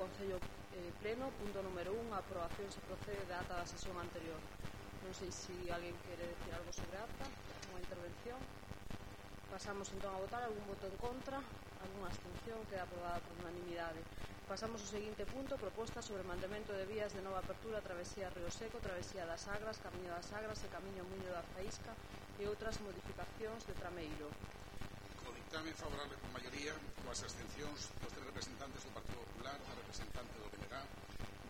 Concello eh, Pleno, punto número 1, a aprobación se procede da ata da sesión anterior. Non sei se alguén quere decir algo sobre a ata, unha intervención. Pasamos entón a votar algún voto en contra, algunha abstención, queda aprobada por unanimidade. Pasamos ao seguinte punto, proposta sobre mandamento de vías de nova apertura, travesía Río Seco, travesía das Agras, Camiño das Agras e Camiño Muño da Faísca e outras modificacións de Trameiro dictamen favorable con maioría coas abstencións dos tres representantes do Partido Popular, da representante do BNG,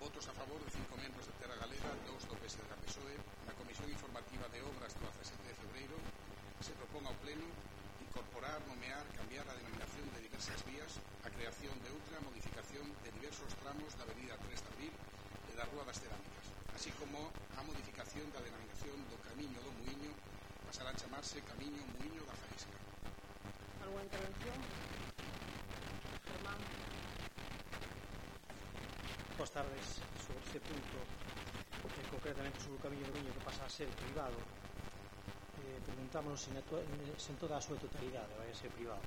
votos a favor de cinco membros de Terra Galega, dous do PS da PSOE, na Comisión Informativa de Obras do 17 de febreiro, se propón ao Pleno incorporar, nomear, cambiar a denominación de diversas vías, a creación de outra modificación de diversos tramos da Avenida 3 de Abril e da Rúa das Cerámicas, así como a modificación da denominación do Camiño do Muiño pasará a chamarse Camiño Muiño da Faísca. Alguna intervención? Germán. Boas tardes. Sobre este punto, eh, concretamente sobre o Camiño do Muiño que pasa a ser privado, eh, preguntámonos se, se en toda a súa totalidade vai a ser privado.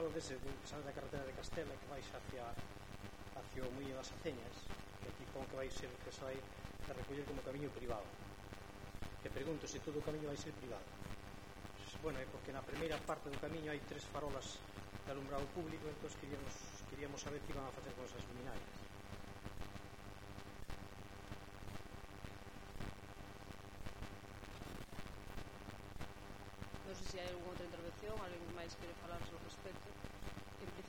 falo dese, que sale da carretera de Castela que vais hacia, hacia o Muelle das Aceñas que aquí pon que vai ser que só hai que recoller como camiño privado. E pregunto se todo o camiño vai ser privado. Bueno, é porque na primeira parte do camiño hai tres farolas de alumbrado público entón queríamos, queríamos saber que iban a facer con esas luminarias. Non sei se hai algunha outra intervención alguén máis quere falar sobre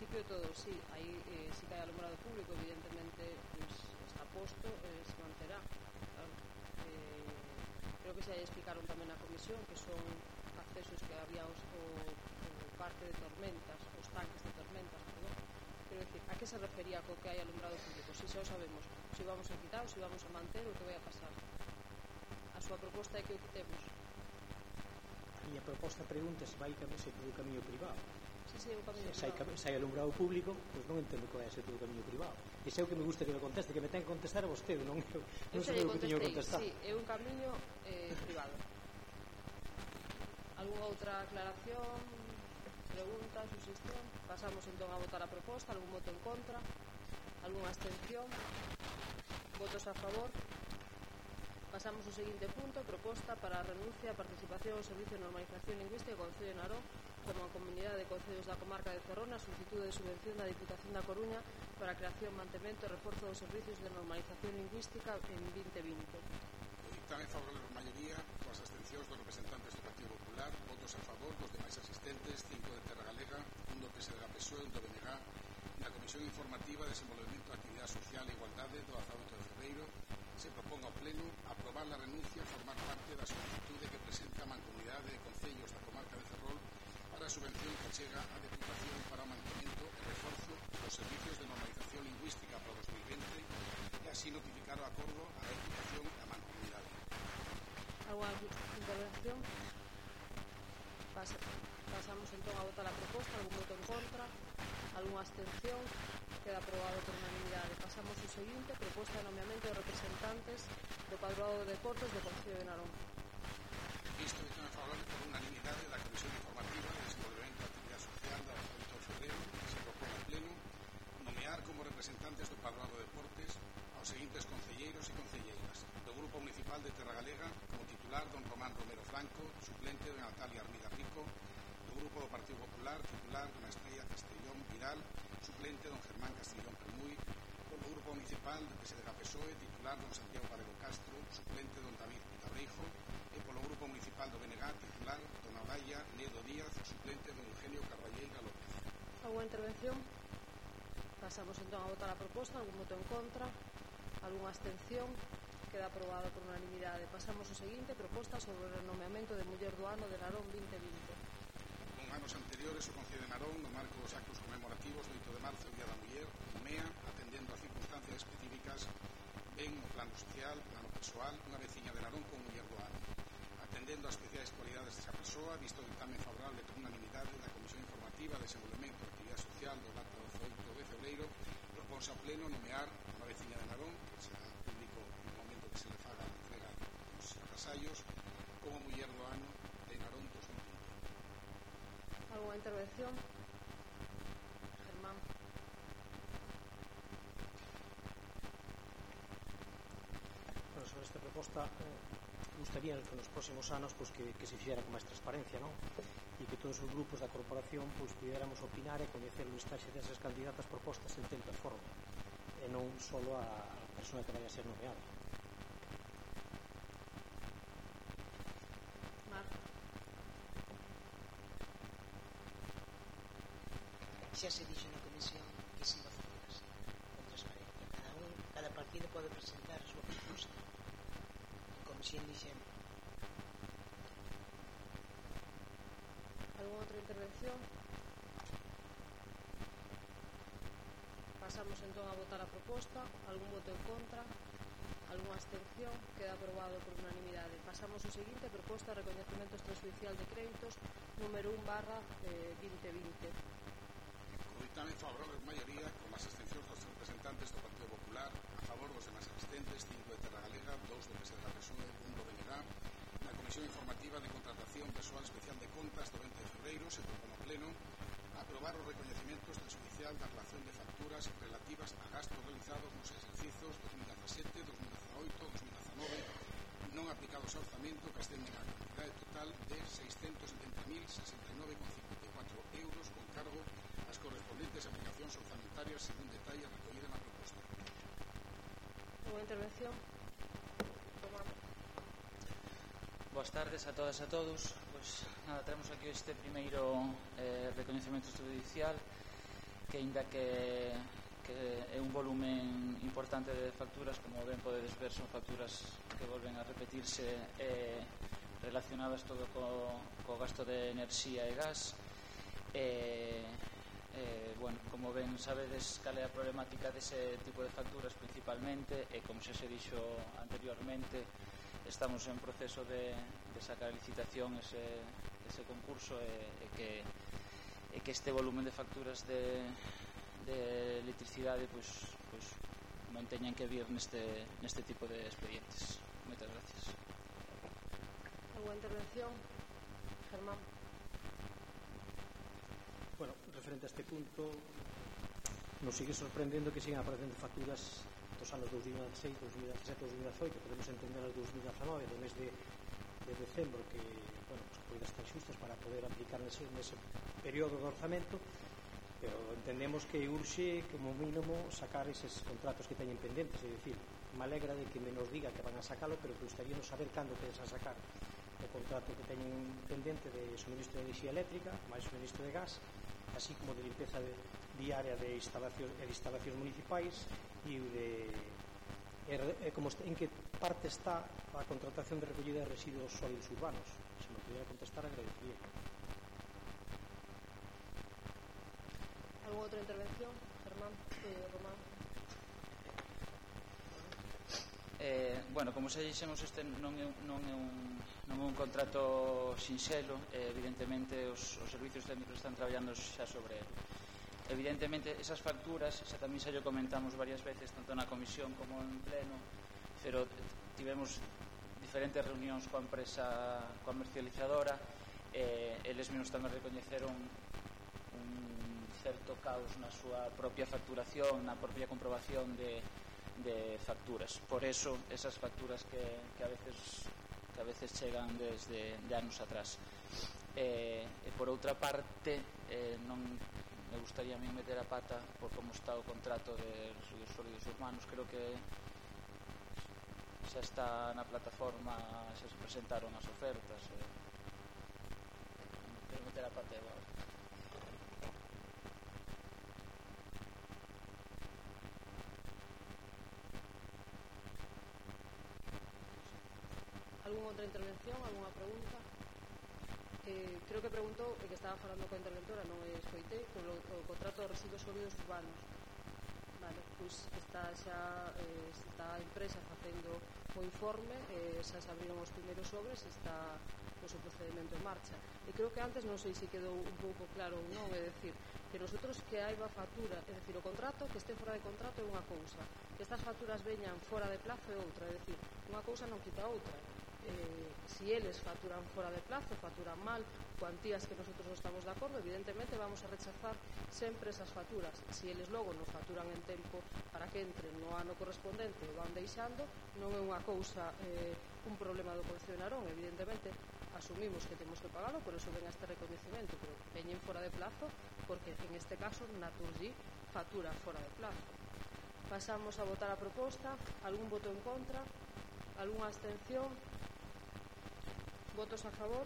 principio todo sí, aí eh, sí que hai alumbrado público, evidentemente pues, está posto eh, se manterá. Claro. Eh, creo que xa explicaron tamén na comisión que son accesos que había os, o, o parte de tormentas, os tanques de tormentas, perdón. Pero decir, a que se refería co que hai alumbrado público? Si xa o sabemos, si vamos a quitar, si vamos a manter, o que vai a pasar. A súa proposta é que o quitemos. A miña proposta pregunta se vai camiño, se polo camiño privado ese é o camiño sai, sai alumbrado público, pois non entendo qual ser todo o camiño privado. E é o que me gusta que me conteste, que me ten que contestar a vostede, non eu, non sei o que teño que contestar. Sí, é un camiño eh, privado. Algúna outra aclaración, pregunta, suxestión? Pasamos entón a votar a proposta, algún voto en contra, algunha abstención, votos a favor, Pasamos ao seguinte punto, proposta para a renuncia, participación, servicio de normalización lingüística do Concello de Narón como a Comunidade de Concellos da Comarca de Ferrón solicitude de subvención da Diputación da Coruña para a creación, mantemento e reforzo dos servicios de normalización lingüística en 2020. Dictamen favorable por maioría, coas abstencións dos representantes do Partido Popular, votos a favor dos demais asistentes, cinco de Terra Galega, un do PSD da PSOE, un do BNG, na Comisión Informativa de Desenvolvemento da Actividade Social e Igualdade do 18 de Fevereiro, se propón ao Pleno aprobar a renuncia a formar parte da solicitude que presenta a Mancomunidade de Concellos da Comunidade a subvención que chega á Deputación para o mantemento e reforzo dos servizos de normalización lingüística para 2020 e así notificar o acordo á Deputación e á Mancomunidade. Alguna intervención? Pasa, pasamos entón a votar a proposta, algún voto en contra, algunha abstención, queda aprobado por unanimidade. Pasamos o seguinte, proposta de nomeamento de representantes do Padroado de Cortes do Concello de Narón. representantes do Parlado de Deportes, aos seguintes concelleiros e concelleiras, do Grupo Municipal de Terra Galega, como titular don Román Romero Franco, suplente de Natalia Armida Rico, do Grupo do Partido Popular, titular don Estrella Castellón Vidal, suplente don Germán Castellón Permuy, do Grupo Municipal de Pesedra PSOE, titular don Santiago Valero Castro, suplente don David Pitarreijo, e polo Grupo Municipal do BNG, titular don Araya Nedo Díaz, suplente don Eugenio Carballeira López. ¿Alguna intervención? Pasamos entón a votar a proposta, algún voto en contra, algunha abstención, queda aprobado por unanimidade. Pasamos o seguinte, proposta sobre o renomeamento de muller do ano de Narón 2020. Con anos anteriores, o Concello de Narón, no marco dos actos conmemorativos do 8 de marzo, Día da Muller, MEA, atendendo a circunstancias específicas, ven o plano social, plano persoal, unha veciña de Narón con muller do ano. Atendendo as especiais cualidades desa persoa, visto o dictamen favorable por unanimidade da Comisión Informativa de Desenvolvemento e Actividade Social do Dato ao pleno nomear unha veciña de Narón, que será público no momento que se le faga a entrega dos agasallos, como muller do ano de Narón 2020. Alguna intervención? Germán. Bueno, sobre esta proposta eh, gustaría que nos próximos anos pois, que, que se fixera con máis transparencia non? e que todos os grupos da corporación pois, pudiéramos opinar e coñecer o listaxe desas candidatas propostas en tempo e forma e non só a, a persona que vai a ser nomeada xa se dixo na comisión que se iba a facer así, con transparencia. Cada, un, cada partido pode presentar indixena. ¿Alguna outra intervención? Pasamos entón a votar a proposta. Algún voto en contra? Algúnha abstención? Queda aprobado por unanimidade. Pasamos ao seguinte, proposta de recoñecemento extrajudicial de créditos número 1 barra eh, 2020. Con dictamen favorable en maioría, con as abstencións dos representantes do Partido Popular, favor dos demais asistentes, cinco de Terra Galega, dous do PS de la Resume, do BNG, na Comisión Informativa de Contratación Persoal Especial de Contas do 20 de Febreiro se propone ao Pleno aprobar o recoñecimento extrajudicial da relación de facturas relativas a gastos realizados nos exercicios 2017, 2018, 2019 non aplicados ao orzamento que ascenden a cantidade total de 670.069,54 euros con cargo ás correspondentes aplicacións orzamentarias según detalle recollida na unha intervención. Boas tardes a todas e a todos. Pois, nada, temos aquí este primeiro eh, reconhecimento judicial que ainda que que é un volumen importante de facturas, como ben podedes ver, son facturas que volven a repetirse eh, relacionadas todo co, co gasto de enerxía e gas. Eh, eh, bueno, como ben sabedes cal é a problemática dese tipo de facturas principalmente e como xa se dixo anteriormente estamos en proceso de, de sacar a licitación ese, ese concurso e, e que e que este volumen de facturas de, de electricidade pois, pois manteñan que vir neste, neste tipo de expedientes. Moitas gracias. Alguna intervención? Germán referente a este punto nos sigue sorprendendo que sigan aparecendo facturas dos anos 2016, 2017, 2018 podemos entender as 2019 do mes de, de decembro que, bueno, pues, poida estar xustas para poder aplicar nese, nese período de orzamento pero entendemos que urxe como mínimo sacar eses contratos que teñen pendentes, é dicir, me alegra de que me nos diga que van a sacalo, pero que gustaría non saber cando pensan sacar o contrato que teñen pendente de suministro de enerxía eléctrica, máis suministro de gas, así como de limpeza de, diaria de instalación, de instalacións municipais e de eh, e, eh, como en que parte está a contratación de recollida de residuos sólidos urbanos se me pudiera contestar agradecería ¿Alguna outra intervención? Germán, eh, Román Eh, bueno, como xa dixemos, este non é, non é un non un contrato sinxelo e evidentemente os, os servicios técnicos están traballando xa sobre ele evidentemente esas facturas xa tamén xa yo comentamos varias veces tanto na comisión como en pleno pero tivemos diferentes reunións coa empresa comercializadora eh, eles mesmos tamén recoñeceron un certo caos na súa propia facturación na propia comprobación de, de facturas. Por eso esas facturas que, que a veces a veces chegan desde de anos atrás. Eh, e por outra parte eh, non me gustaría a mí meter a pata por como está o contrato de residuos sólidos urbanos creo que xa está na plataforma xa se presentaron as ofertas eh, quero meter a pata igual outra intervención, algunha pregunta? Eh, creo que preguntou e que estaba falando coa interventora, non escoitei, con o, o contrato de residuos sólidos urbanos. Vale, pois está xa eh, está a empresa facendo o informe, eh, xa se abriron os primeiros sobres, está o seu procedimento en marcha. E creo que antes non sei se quedou un pouco claro ou non, é decir, que nosotros que hai va factura, é decir, o contrato, que este fora de contrato é unha cousa, que estas facturas veñan fora de plazo é outra, é decir, unha cousa non quita outra eh, si eles facturan fora de plazo, facturan mal, cuantías que nosotros non estamos de acordo, evidentemente vamos a rechazar sempre esas facturas. Si eles logo nos facturan en tempo para que entren no ano correspondente o van deixando, non é unha cousa, eh, un problema do Concello de Narón, evidentemente asumimos que temos que pagalo, por eso ven este reconocimiento, pero veñen fora de plazo, porque en este caso Naturgy factura fora de plazo. Pasamos a votar a proposta, algún voto en contra, algunha abstención, Votos a favor?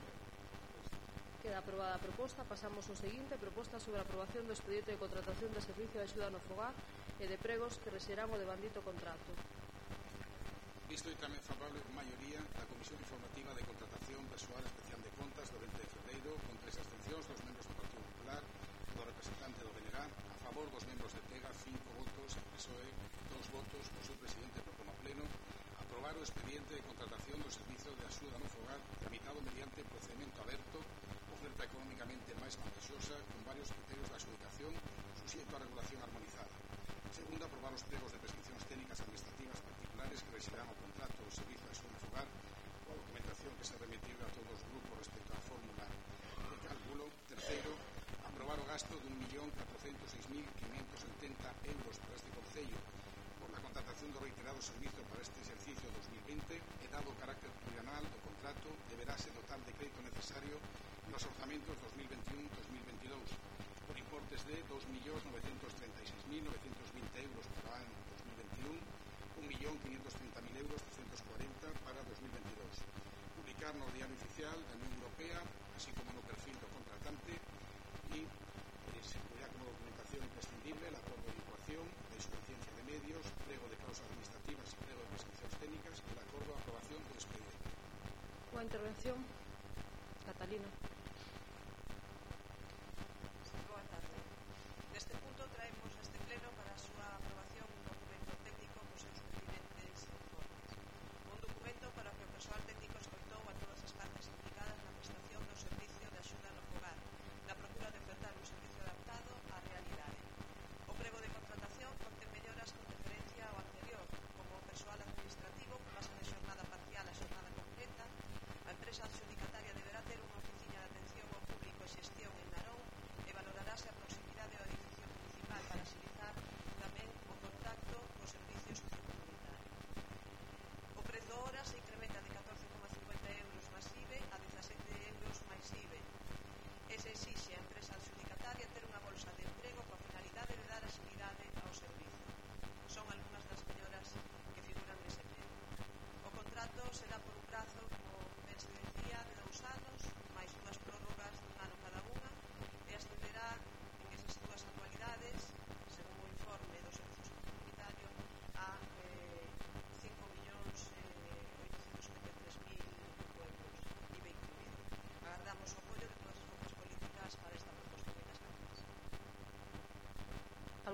Queda aprobada a proposta. Pasamos ao seguinte. Proposta sobre a aprobación do expediente de contratación de servicio de axuda no fogar e de pregos que rexerán o devandito contrato. Visto e tamén favorable maioría da Comisión Informativa de Contratación Persoal Especial de Contas do 20 de Febreiro con tres abstencións dos membros do Partido Popular do representante do BNG a favor dos membros de PEGA cinco votos PSOE dos votos o seu presidente propón a pleno aprobar o expediente de contratación do servicio de axuda no fogar tramitado mediante procedimento aberto oferta económicamente máis vantaxosa con varios criterios de adjudicación suxeito a regulación armonizada. Segundo, aprobar os plegos de prescripcións técnicas administrativas particulares que rexirán o contrato do servicio de axuda no fogar ou a documentación que se remitiu a todos os grupos respecto á fórmula de cálculo. Terceiro, aprobar o gasto de 1.406.570 euros para este Concello contratación de reiterados servicios para este ejercicio 2020, que dado carácter plurianual o contrato, deberá ser dotar de crédito necesario en los orçamentos 2021-2022, por importes de 2.936.920 euros para el año 2021, 1.530.340 para 2022. Publicar diario oficial de la Unión Europea intervención. Catalina.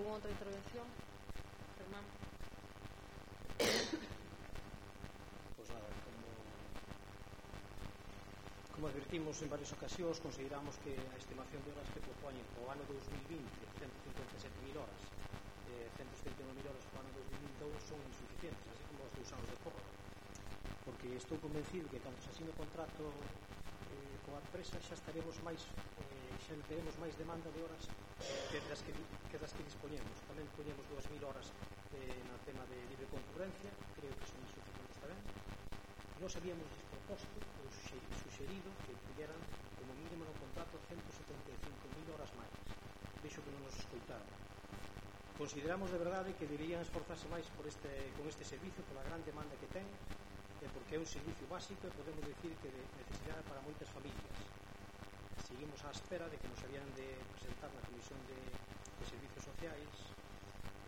¿Alguna outra intervención? Germán. Pues nada, como, como advertimos en varias ocasións, consideramos que a estimación de horas que propoñen o ano 2020, 157.000 horas, eh, 171.000 horas para o ano 2022 son insuficientes, así como os dous anos de prórroga. Porque estou convencido que cando se asine o contrato eh, coa empresa xa estaremos máis, eh, xa teremos máis demanda de horas que das que, que, das que dispoñemos. Tamén poñemos 2.000 horas eh, na tema de libre concurrencia, creo que son insuficientes tamén. Nos habíamos proposto ou suxerido que pudieran como mínimo no contrato 175.000 horas máis. Veixo que non nos escoitaron. Consideramos de verdade que deberían esforzarse máis por este, con este servicio, pola gran demanda que ten, e porque é un servicio básico e podemos decir que de necesidade para moitas familias seguimos á espera de que nos habían de presentar na Comisión de, de Servicios Sociais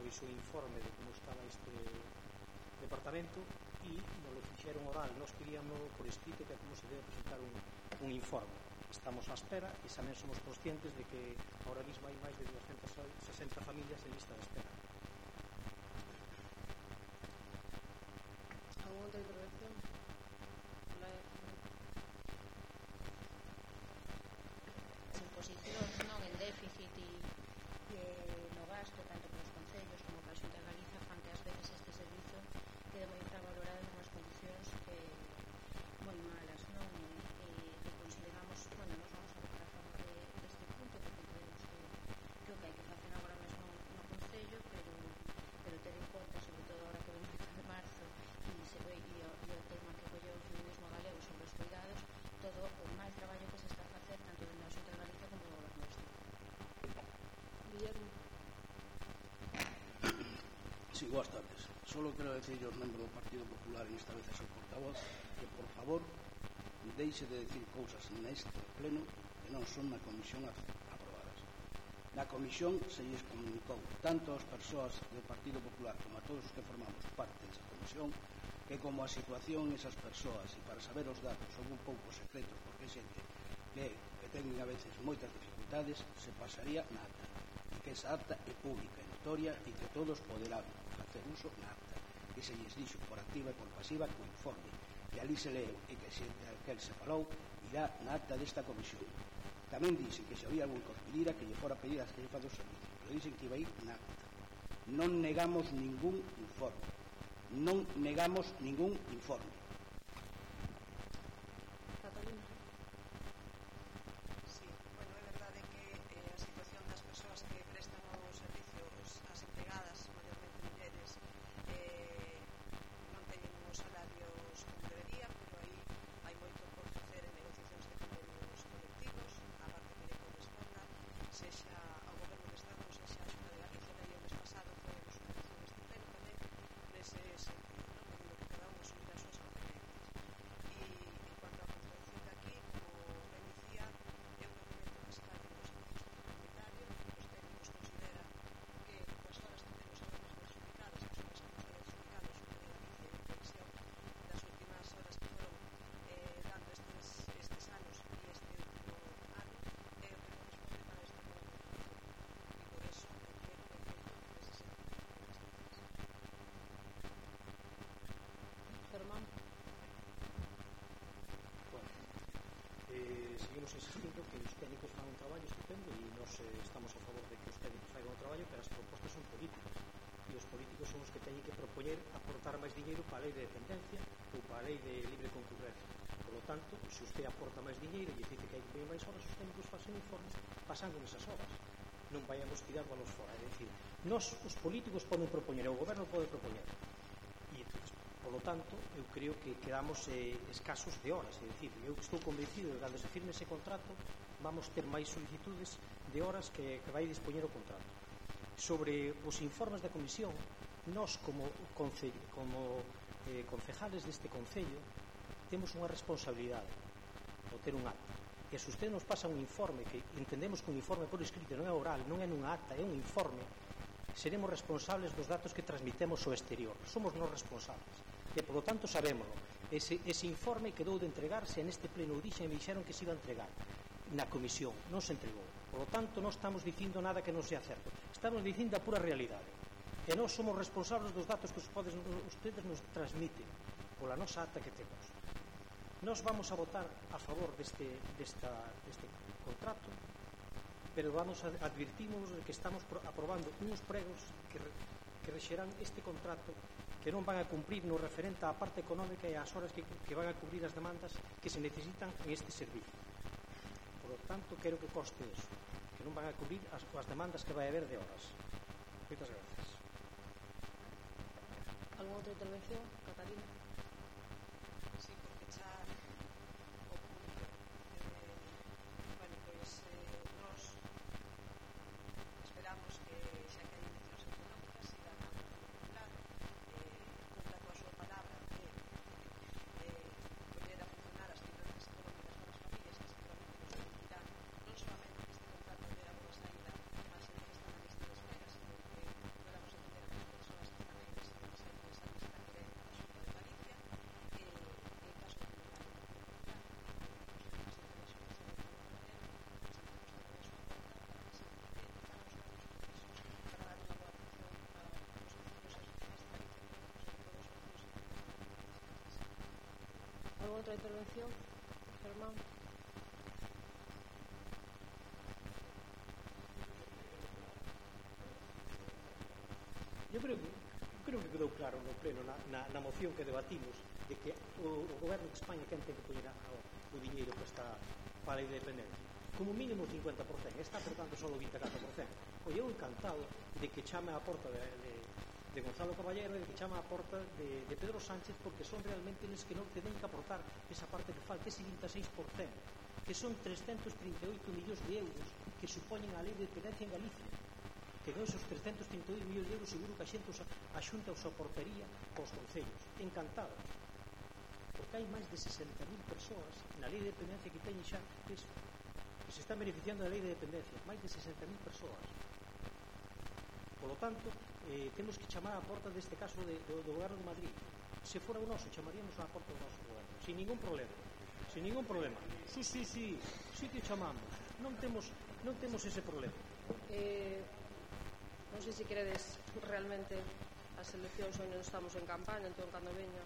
pois o informe de como estaba este departamento e nos lo fixeron oral nos queríamos por escrito que como se debe presentar un, un informe. Estamos á espera e tamén somos conscientes de que ahora mismo hai máis de 260 familias en lista de espera. e boas tardes. Solo quero decir aos membros do Partido Popular e esta vez ao portavoz que, por favor, deixe de decir cousas neste pleno que non son na comisión aprobadas. Na comisión se lles comunicou tanto ás persoas do Partido Popular como a todos os que formamos parte desa comisión que como a situación esas persoas e para saber os datos son un pouco secretos porque xente que, que ten a veces moitas dificultades se pasaría na acta e que esa acta é pública e notoria e que todos poderán uso na acta que se lles dixo por activa e por pasiva que o informe que ali se leu e que se, que se falou irá na acta desta comisión. Tamén dixen que se había algún conspedira que lle fora pedir a jefa do servicio pero dixen que iba a ir na acta. Non negamos ningún informe. Non negamos ningún informe. transition seguimos insistindo que os técnicos fan un traballo estupendo e nos eh, estamos a favor de que os técnicos faigan un traballo, pero as propostas son políticas e os políticos son os que teñen que propoñer aportar máis diñeiro para a lei de dependencia ou para a lei de libre concurrencia. Por lo tanto, se usted aporta máis diñeiro e dice que hai que máis horas, os técnicos facen informes pasando esas horas. Non vaiamos tirándolos fora. É dicir, nos, os políticos poden propoñer, o goberno pode propoñer, Polo tanto, eu creo que quedamos eh, escasos de horas, é dicir, eu estou convencido de que cando se firme ese contrato vamos ter máis solicitudes de horas que, que vai dispoñer o contrato. Sobre os informes da comisión, nós como, concello, como eh, concejales deste Concello temos unha responsabilidade o ter un acta. E se usted nos pasa un informe que entendemos que un informe por escrito non é oral, non é nunha acta é un informe seremos responsables dos datos que transmitemos ao exterior. Somos nos responsables e polo tanto sabémoslo ese, ese informe quedou de entregarse en este pleno orixe e me dixeron que se iba a entregar. Na comisión, non se entregou. Polo tanto non estamos dicindo nada que non sea certo. Estamos dicindo a pura realidade. E non somos responsables dos datos que podes, ustedes nos transmiten pola nosa ata que temos. Nos vamos a votar a favor deste, desta, deste contrato pero vamos a advertimos de que estamos aprobando uns pregos que, que rexerán este contrato que non van a cumprir no referente á parte económica e ás horas que, que van a cubrir as demandas que se necesitan en este servicio. Por lo tanto, quero que coste eso, que non van a cubrir as, as demandas que vai haber de horas. Moitas gracias. Alguna outra intervención, Catalina? ¿Alguna otra intervención, Germán? Yo creo que creo que quedou claro no pleno na, na, na moción que debatimos de que o, o goberno de España quen ten que poñer o, o diñeiro que está para a independencia? Como mínimo 50% está por tanto só o 24% o pois eu encantado de que chame a porta de, de, de Gonzalo Caballero e que chama a porta de, de Pedro Sánchez porque son realmente eles que non que que aportar esa parte que falta, ese 26% que son 338 millóns de euros que supoñen a lei de dependencia en Galicia que con esos 338 millóns de euros seguro que a xente usa, a xunta os portería cos concellos. Encantados porque hai máis de 60.000 persoas na lei de dependencia que teñen xa eso, que se están beneficiando da lei de dependencia máis de 60.000 persoas. Por lo tanto, eh, temos que chamar a porta deste caso de, do, do goberno de Madrid. Se fora o noso, chamaríamos a porta do noso goberno sin ningún problema sin ningún problema. Si, sí, si, sí, si, sí, si que chamamos. Non temos, non temos ese problema. Eh, non sei se queredes realmente as eleccións onde estamos en campaña entón cando veña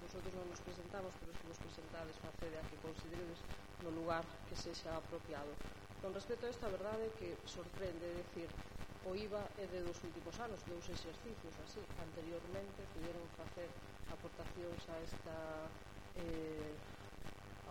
nosotros non nos presentamos pero se vos presentades facede a que consideredes no lugar que sexa apropiado. Con respecto a esta verdade que sorprende decir o IVA é de dos últimos anos, dous exercicios así. Anteriormente pudieron facer aportacións a esta eh,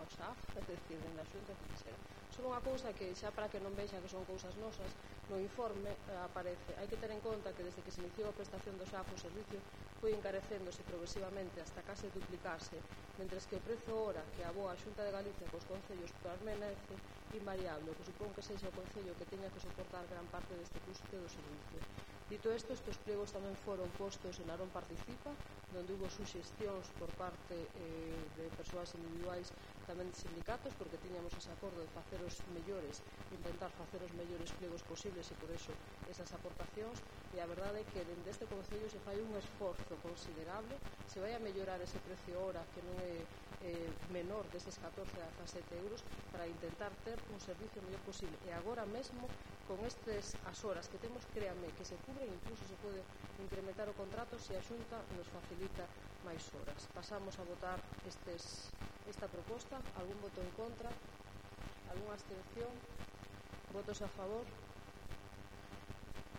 ao SAF, é dicir, na xunta que quisera. Son unha cousa que xa para que non vexa que son cousas nosas, no informe aparece. Hai que ter en conta que desde que se iniciou a prestación do SAF o servicio foi encarecéndose progresivamente hasta case duplicarse, mentres que o prezo hora que aboa a Xunta de Galicia cos concellos permanece invariable, o que supón que sexa o Concello que teña que soportar gran parte deste custo do servicio. Dito isto, estes plegos tamén foron postos en Arón Participa, donde hubo suxestións por parte eh, de persoas individuais tamén de sindicatos porque tiñamos ese acordo de facer os mellores intentar facer os mellores plegos posibles e por eso esas aportacións. E a verdade é que dende este Concello se fai un esforzo considerable se vai a mellorar ese precio hora que non é eh, menor deses 14 a 17 euros para intentar ter un servicio mellor posible. E agora mesmo con estes as horas que temos, créame, que se cubren incluso se pode incrementar o contrato se a Xunta nos facilita máis horas. Pasamos a votar estes, esta proposta, algún voto en contra, algunha abstención, votos a favor,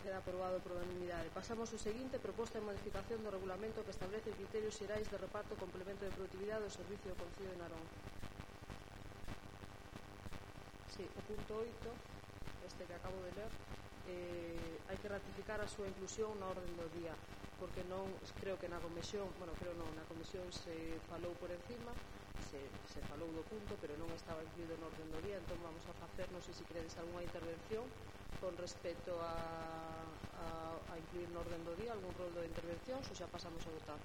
queda aprobado por unanimidade. Pasamos ao seguinte, proposta de modificación do regulamento que establece criterios xerais de reparto complemento de productividade do Servicio do Concello de Narón. Sí, o punto 8, este que acabo de ler, eh, hai que ratificar a súa inclusión na orden do día porque non creo que na comisión, bueno, creo non, na comisión se falou por encima, se, se falou do punto, pero non estaba incluído no orden do día, entón vamos a facer, non sei se queredes algunha intervención con respecto a, a, a incluir no orden do día algún rol de intervención, ou xa pasamos a votar.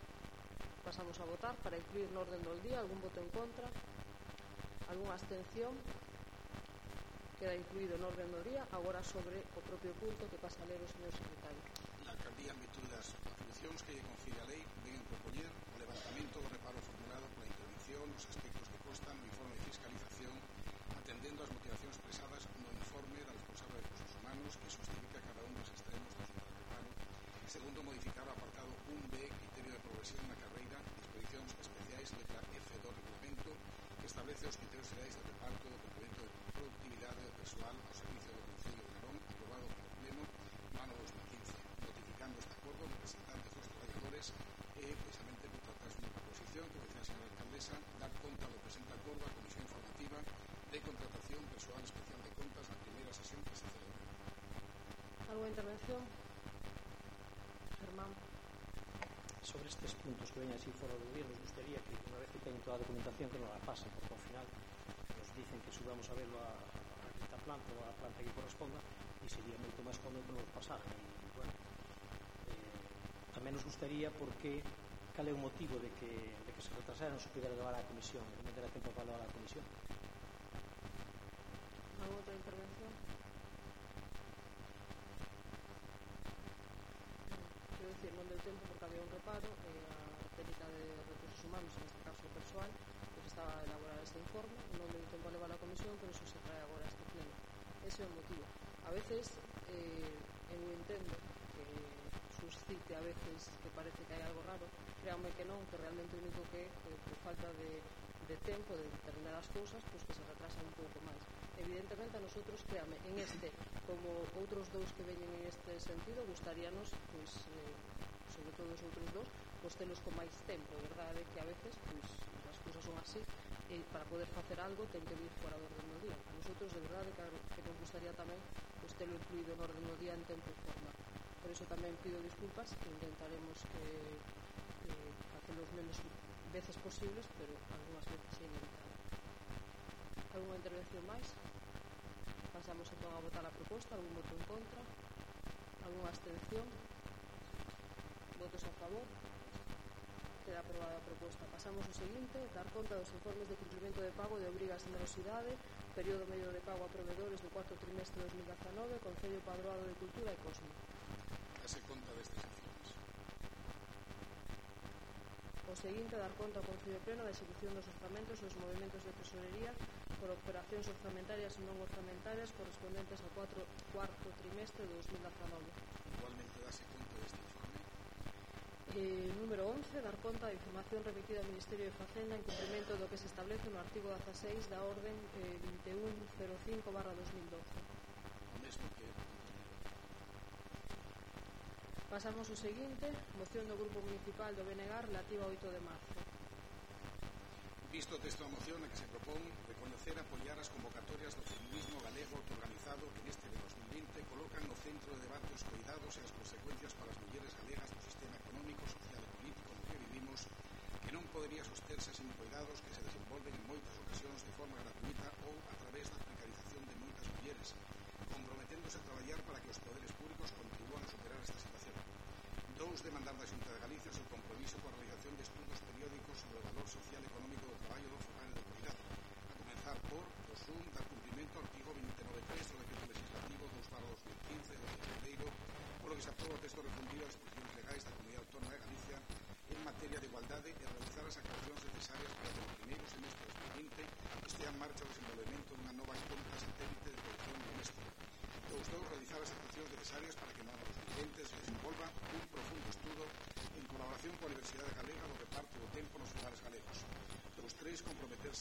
Pasamos a votar para incluir no orden do día algún voto en contra, algunha abstención, queda incluído no orden do día, agora sobre o propio punto que pasa a ler o señor secretario as afeccións que lle confire a lei ven en propoñer o levantamento do reparo formulado pola intervención nos aspectos información, Germán? Sobre estes puntos que veñan así fora do día, nos gustaría que unha vez que teñen toda a documentación que non la pasen, porque ao final nos dicen que subamos a verlo a, a esta planta ou a planta que corresponda e sería moito máis cómodo que nos pasaran e, bueno, eh, tamén nos gustaría porque cal é o motivo de que, de que se retrasara non se pudera levar a comisión non terá tempo para levar a comisión Alguna outra intervención? que non deu tempo porque había un reparo e a técnica de recursos humanos, neste caso persoal, pues estaba a elaborar este informe, non deu tempo a levar a comisión, pero iso se trae agora este pleno. Ese é o motivo. A veces, eh, eu entendo que suscite a veces que parece que hai algo raro, créanme que non, que realmente o único que é eh, por falta de, de tempo de determinadas cousas, pois pues que se retrasa un pouco máis evidentemente a nosotros créame en este como outros dous que veñen en este sentido gustaríanos pois pues, eh, todos os outros dos, pois telos con máis tempo, verdade que a veces, pois, as cousas son así, e para poder facer algo ten que vir fora do orden do día. A nosotros, de verdade, que, que nos gustaría tamén pois, telo incluído no orden do día en tempo e forma. Por eso tamén pido disculpas, que intentaremos que eh, facelo menos veces posibles, pero algunhas veces é inevitable. Alguna intervención máis? Pasamos entón a votar a proposta, algún voto en contra, algunha abstención? votos a favor. Queda aprobada a proposta. Pasamos ao seguinte, dar conta dos informes de cumprimento de pago de obrigas de morosidade, período medio de pago a proveedores do cuarto trimestre de 2019, Concello Padroado de Cultura e Cosmo. Dase conta destes informes. O seguinte, dar conta ao Concello Pleno da execución dos orzamentos e os movimentos de tesorería por operacións orzamentarias e non orzamentarias correspondentes ao 4 cuarto trimestre de 2019. Igualmente dase conta eh, número 11 dar conta da información remitida ao Ministerio de Facenda en cumprimento do que se establece no artigo 16 da Orden eh, 2105 barra 2012. O mesmo que Pasamos o seguinte, moción do Grupo Municipal do BNG relativa ao 8 de marzo. Visto o texto da moción na que se propón reconocer e apoiar as convocatorias do feminismo galego autoorganizado que neste de 2020 colocan no centro de debate os cuidados e as consecuencias para as mulleres galegas dos non podería sosterse sen cuidados que se desenvolven en moitas ocasións de forma gratuita ou a través da precarización de moitas mulleres, comprometéndose a traballar para que os poderes públicos contribúan a superar esta situación. Dous demandar da Xunta de Galicia sobre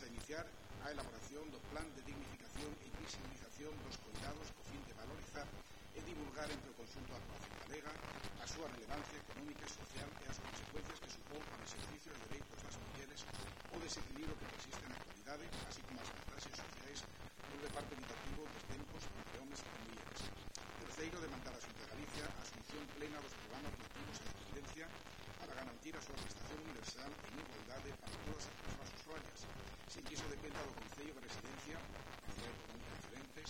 a iniciar a elaboración do plan de dignificación e visibilización dos cuidados co fin de valorizar e divulgar entre o conjunto da población galega a súa relevancia económica e social e as consecuencias que supón o exercicio de dereitos das mulleres o desequilibrio que persiste na actualidade, así como as vantaxes sociais do reparto equitativo dos tempos entre homes e mulleres. Terceiro, demandar a Xunta de Galicia a asunción plena dos programas relativos á dependencia para garantir a súa prestación sin que iso dependa do Concello de Residencia, con diferentes,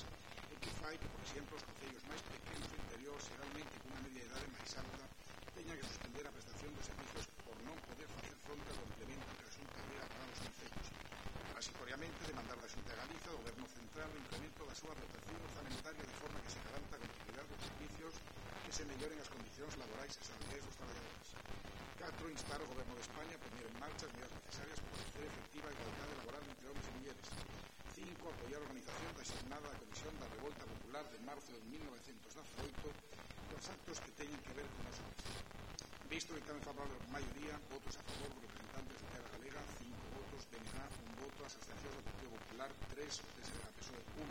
e que fai que, por exemplo, os concellos máis pequenos do interior, xeralmente cunha media idade máis alta, teña que suspender a prestación dos servicios por non poder facer fronte ao complemento que resulta vera para os concellos. Asitoriamente, demandar da Xunta de Galiza ao Goberno Central o incremento da súa dotación orzamentaria de forma que se garanta a continuidade dos servicios que se melloren as condicións laborais e salariais dos traballadores. 4. Instar o Goberno de España a poñer en marcha 5. Apoiar a organización da xornada da Comisión da Revolta Popular de marzo de 1918 cos actos que teñen que ver con homens. Visto que tamén favorable a maioría, votos a favor do representante da Terra Galega, 5 votos, BNG, un voto, as abstencións do Partido Popular, 3, PSDG, PSOE, 1.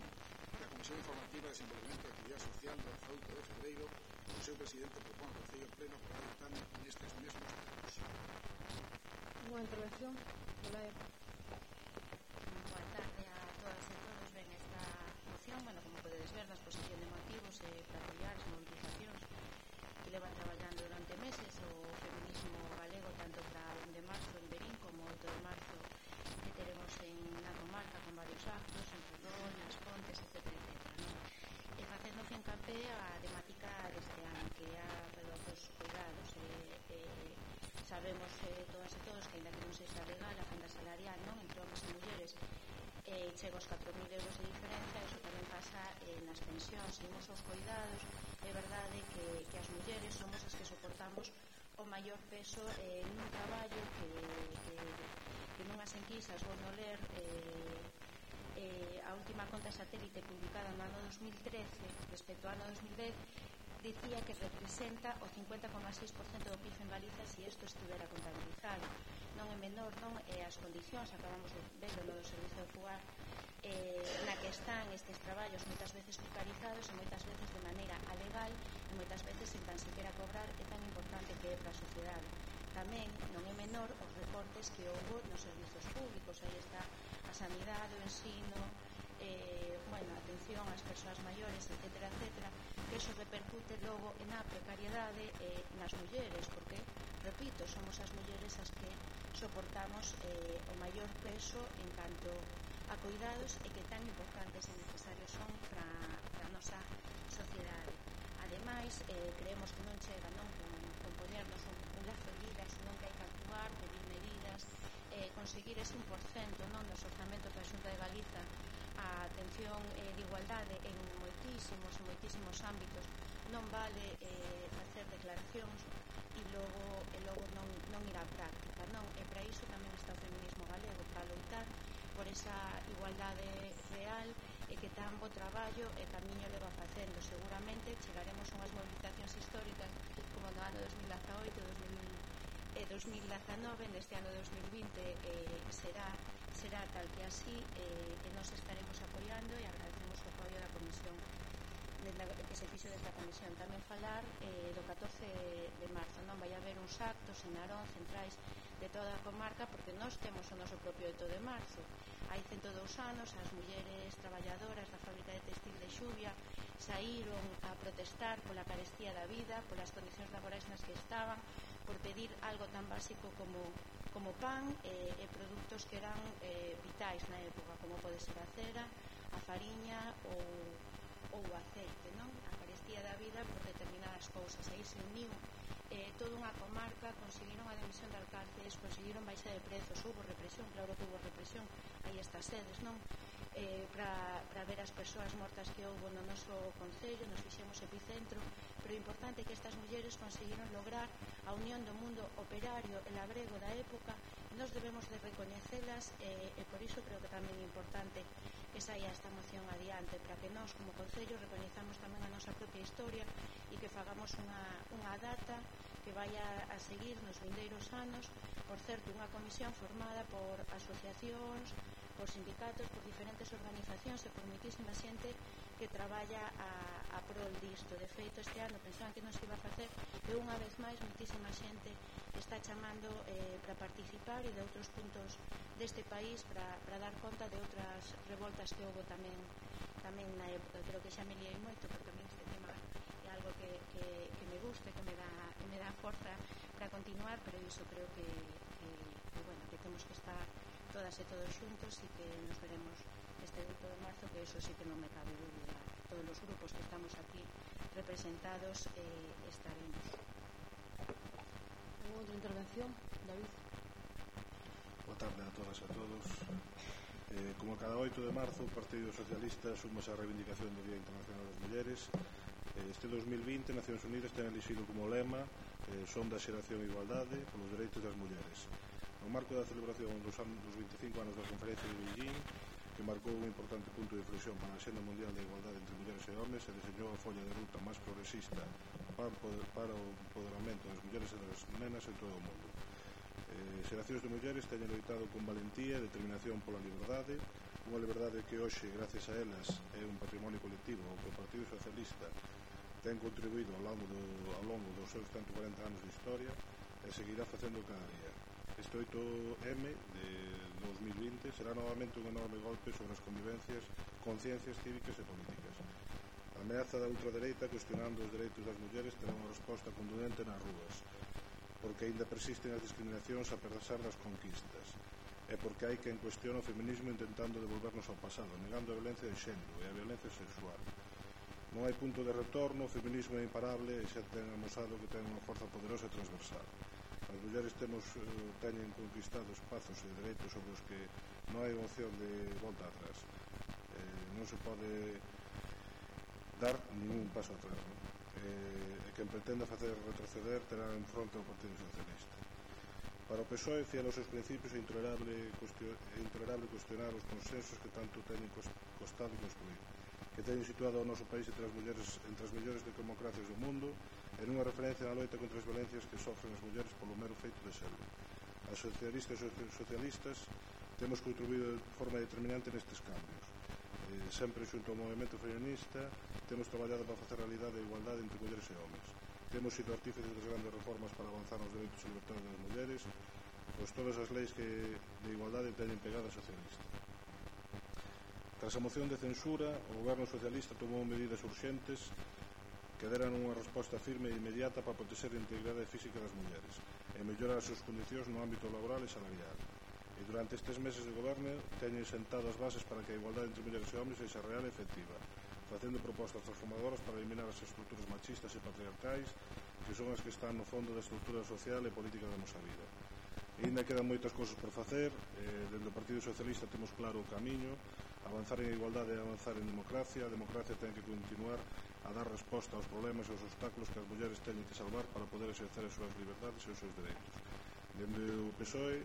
Que a Comisión Informativa de Desenvolvemento da Actividade Social do 18 de Febreiro, o seu presidente propón ao Concello Pleno o dictamen nestes mesmos termos. Intervención? Boa tarde a todas e todos. Ben, esta moción, bueno, como podedes ver, da exposición de motivos e apoiar as movilizacións que levan traballando durante meses o feminismo galego tanto para o 1 de marzo en Berín como o 8 de marzo que teremos en na comarca con varios actos, en Ferrol, nas Pontes, etc. etc non? E facendo fincapé a temática deste ano que é a dos cuidados e, e sabemos eh, todas e todos que ainda que non sexa legal a fenda salarial non entre homens e mulleres eh, chega aos 4.000 euros de pasa eh, nas pensións e nos cuidados é verdade que, que as mulleres somos as que soportamos o maior peso eh, nun traballo que, que, que nunhas enquisas vou no ler eh, eh, a última conta satélite publicada no ano 2013 respecto ao ano 2010 dicía que representa o 50,6% do PIB en Galiza se si isto estuvera contabilizado. Non é menor, non? E as condicións, acabamos de ver no do Servicio Fogar, eh, na que están estes traballos moitas veces precarizados e moitas veces de maneira alegal e moitas veces sen tan sequera cobrar é tan importante que é para a sociedade. Tamén non é menor os recortes que houve nos servizos públicos, aí está a sanidade, o ensino, eh, bueno, atención ás persoas maiores, etcétera, eso repercute logo na precariedade e nas mulleres, porque, repito, somos as mulleres as que soportamos eh, o maior peso en canto a cuidados e que tan importantes e necesarios son para a nosa sociedade. Ademais, eh, creemos que non chega non con, con ponernos un, un lazo de vida, senón que hai que actuar, pedir medidas, eh, conseguir ese 1% non dos orzamentos da Xunta de Galiza a atención eh, de igualdade en moitísimos, moitísimos ámbitos. Non vale eh, facer declaracións e logo, e logo non, non ir á práctica non, e para iso tamén está o feminismo galego para loitar por esa igualdade real e que tan bo traballo e camiño leva facendo. Seguramente chegaremos a unhas movilizacións históricas como no ano 2018 2000, e 2019 neste ano 2020 eh, será será tal que así eh, que nos estaremos apoiando e agradecemos o apoio da Comisión dende que se fixo desta a Comisión tamén falar eh, do 14 de marzo non vai haber uns actos en Arón centrais de toda a comarca porque nós temos o noso propio 8 de marzo. Hai 102 anos as mulleres traballadoras da fábrica de textil de Xubia saíron a protestar pola carestía da vida polas condicións laborais nas que estaban por pedir algo tan básico como como pan eh, e produtos que eran eh, vitais na época como pode ser a cera, a fariña ou, ou o aceite da vida por determinadas cousas. Aí se uniu eh, toda unha comarca, conseguiron a demisión de alcaldes, conseguiron baixa de prezos, houve represión, claro que houve represión, aí estas sedes, non? Eh, para ver as persoas mortas que houve no noso concello, nos fixemos epicentro, pero o importante é que estas mulleres conseguiron lograr a unión do mundo operario e labrego da época, nos debemos de recoñecelas eh, e por iso creo que tamén é importante que saia esta moción adiante para que nós como Concello recoñezamos tamén a nosa propia historia e que fagamos unha, unha data que vaya a seguir nos vindeiros anos por certo unha comisión formada por asociacións, por sindicatos, por diferentes organizacións e por moitísima xente que traballa a, a prol disto. De feito, este ano pensaban que non se iba a facer e unha vez máis moitísima xente está chamando eh, para participar e de outros puntos deste país para, para dar conta de outras revoltas que houve tamén tamén na época, creo que xa me liei moito porque a este tema é algo que, que, que me gusta que me dá, que me dá forza para continuar pero iso creo que, que, que, bueno, que temos que estar todas e todos xuntos e que nos veremos este 8 de marzo que eso sí que non me cabe dúbida. Todos os grupos que estamos aquí representados eh, estaremos. Outra intervención, David? tarde a todas e a todos. Eh, como cada 8 de marzo, o Partido Socialista suma a reivindicación do Día Internacional das Mulleres. Eh, este 2020, Nacións Unidas ten elixido como lema eh, son da xeración igualdade polos dereitos das mulleres. No marco da celebración dos, anos, dos 25 anos da Conferencia de Beijing, que marcou un importante punto de inflexión para a Xenda Mundial de Igualdade entre Mulleres e Homens, se diseñou a folla de ruta máis progresista para, para o empoderamento das mulleres e das nenas en todo o mundo. Eh, xeracións de mulleres teñen loitado con valentía e determinación pola liberdade, unha liberdade que hoxe, gracias a elas, é un patrimonio colectivo ao que o Partido Socialista ten contribuído ao longo, do, ao longo dos seus 140 anos de historia e seguirá facendo cada día. Este 8M de 2020 será novamente un enorme golpe sobre as convivencias, conciencias cívicas e políticas. A ameaza da ultradereita cuestionando os dereitos das mulleres terá unha resposta contundente nas rúas, porque aínda persisten as discriminacións a pesar das conquistas e porque hai quen cuestiona o feminismo intentando devolvernos ao pasado, negando a violencia de xénero e a violencia sexual. Non hai punto de retorno, o feminismo é imparable e xa ten amosado que ten unha forza poderosa e transversal. As mulleres temos, eh, teñen conquistado espazos e dereitos sobre os que non hai opción de volta atrás. Eh, non se pode dar ningún paso atrás. Non? eh, e quen pretenda facer retroceder terá en fronte ao Partido Socialista. Para o PSOE, fiel aos seus principios, é intolerable, é intolerable cuestionar os consensos que tanto teñen costado construir, que teñen situado o noso país entre as, mulleres, entre as mellores de democracias do mundo e nunha referencia na loita contra as violencias que sofren as mulleres polo mero feito de serlo. As socialistas e socialistas temos contribuído de forma determinante nestes cambios eh, sempre xunto ao movimento feminista temos traballado para facer realidade a igualdade entre mulleres e homens temos sido artífices das grandes reformas para avanzar nos dereitos e libertades das mulleres. Pois todas as leis que de igualdade teñen pegada socialista Tras a moción de censura, o goberno socialista tomou medidas urxentes que deran unha resposta firme e inmediata para proteger a integridade física das mulleres e mellorar as súas condicións no ámbito laboral e salarial e durante estes meses de goberno teñen sentado as bases para que a igualdade entre mulleres e homens sexa real e efectiva, facendo propostas transformadoras para eliminar as estruturas machistas e patriarcais que son as que están no fondo da estrutura social e política da nosa vida. E ainda quedan moitas cousas por facer, eh, dentro do Partido Socialista temos claro o camiño, avanzar en igualdade e avanzar en democracia, a democracia ten que continuar a dar resposta aos problemas e aos obstáculos que as mulleres teñen que salvar para poder exercer as súas liberdades e os seus dereitos. Dende o PSOE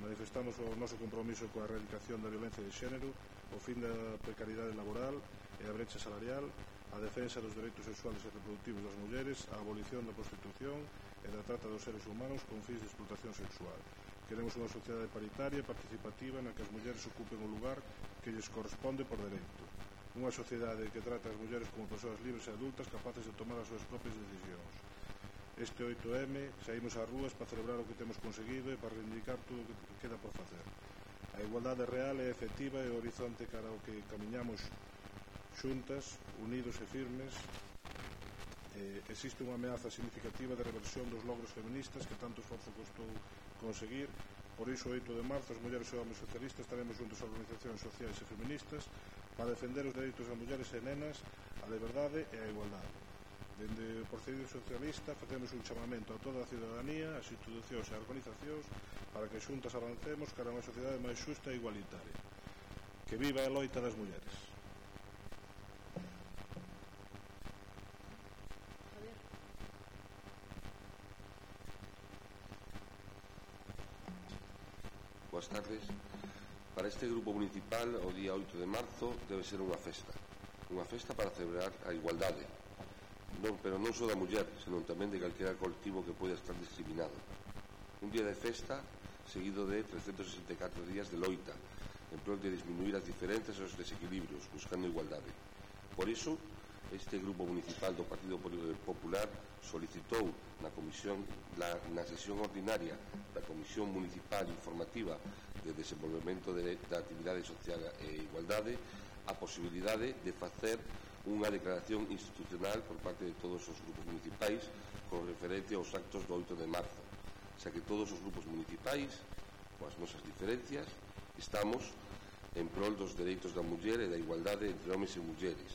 Manifestamos o noso compromiso coa erradicación da violencia de xénero, o fin da precariedade laboral e a brecha salarial, a defensa dos dereitos sexuales e reproductivos das mulleres, a abolición da prostitución e da trata dos seres humanos con fins de explotación sexual. Queremos unha sociedade paritaria, participativa, na que as mulleres ocupen o lugar que lles corresponde por dereito. Unha sociedade que trata as mulleres como persoas libres e adultas capaces de tomar as súas propias decisións Este 8M saímos ás rúas para celebrar o que temos conseguido e para reivindicar todo o que queda por facer. A igualdade real é efectiva e o horizonte cara ao que camiñamos xuntas, unidos e firmes, eh, existe unha ameaza significativa de reversión dos logros feministas que tanto esforzo costou conseguir Por iso, o 8 de marzo, as mulleres e homens socialistas estaremos juntos a organizacións sociais e feministas para defender os dereitos das mulleres e nenas, a liberdade e a igualdade. Dende o Partido Socialista facemos un chamamento a toda a ciudadanía, as institucións e as organizacións para que xuntas avancemos cara a unha sociedade máis xusta e igualitaria. Que viva a loita das mulleres. Boas tardes. Para este grupo municipal, o día 8 de marzo debe ser unha festa. Unha festa para celebrar a igualdade, non, pero non só da muller, senón tamén de calquera colectivo que poida estar discriminado. Un día de festa seguido de 364 días de loita, en prol de disminuir as diferenzas e os desequilibrios, buscando igualdade. Por iso, este grupo municipal do Partido Popular solicitou na comisión la, na sesión ordinaria da Comisión Municipal Informativa de Desenvolvemento de, da Actividade Social e Igualdade a posibilidade de facer unha declaración institucional por parte de todos os grupos municipais con referente aos actos do 8 de marzo. Xa que todos os grupos municipais coas nosas diferencias estamos en prol dos dereitos da muller e da igualdade entre homens e mulleres.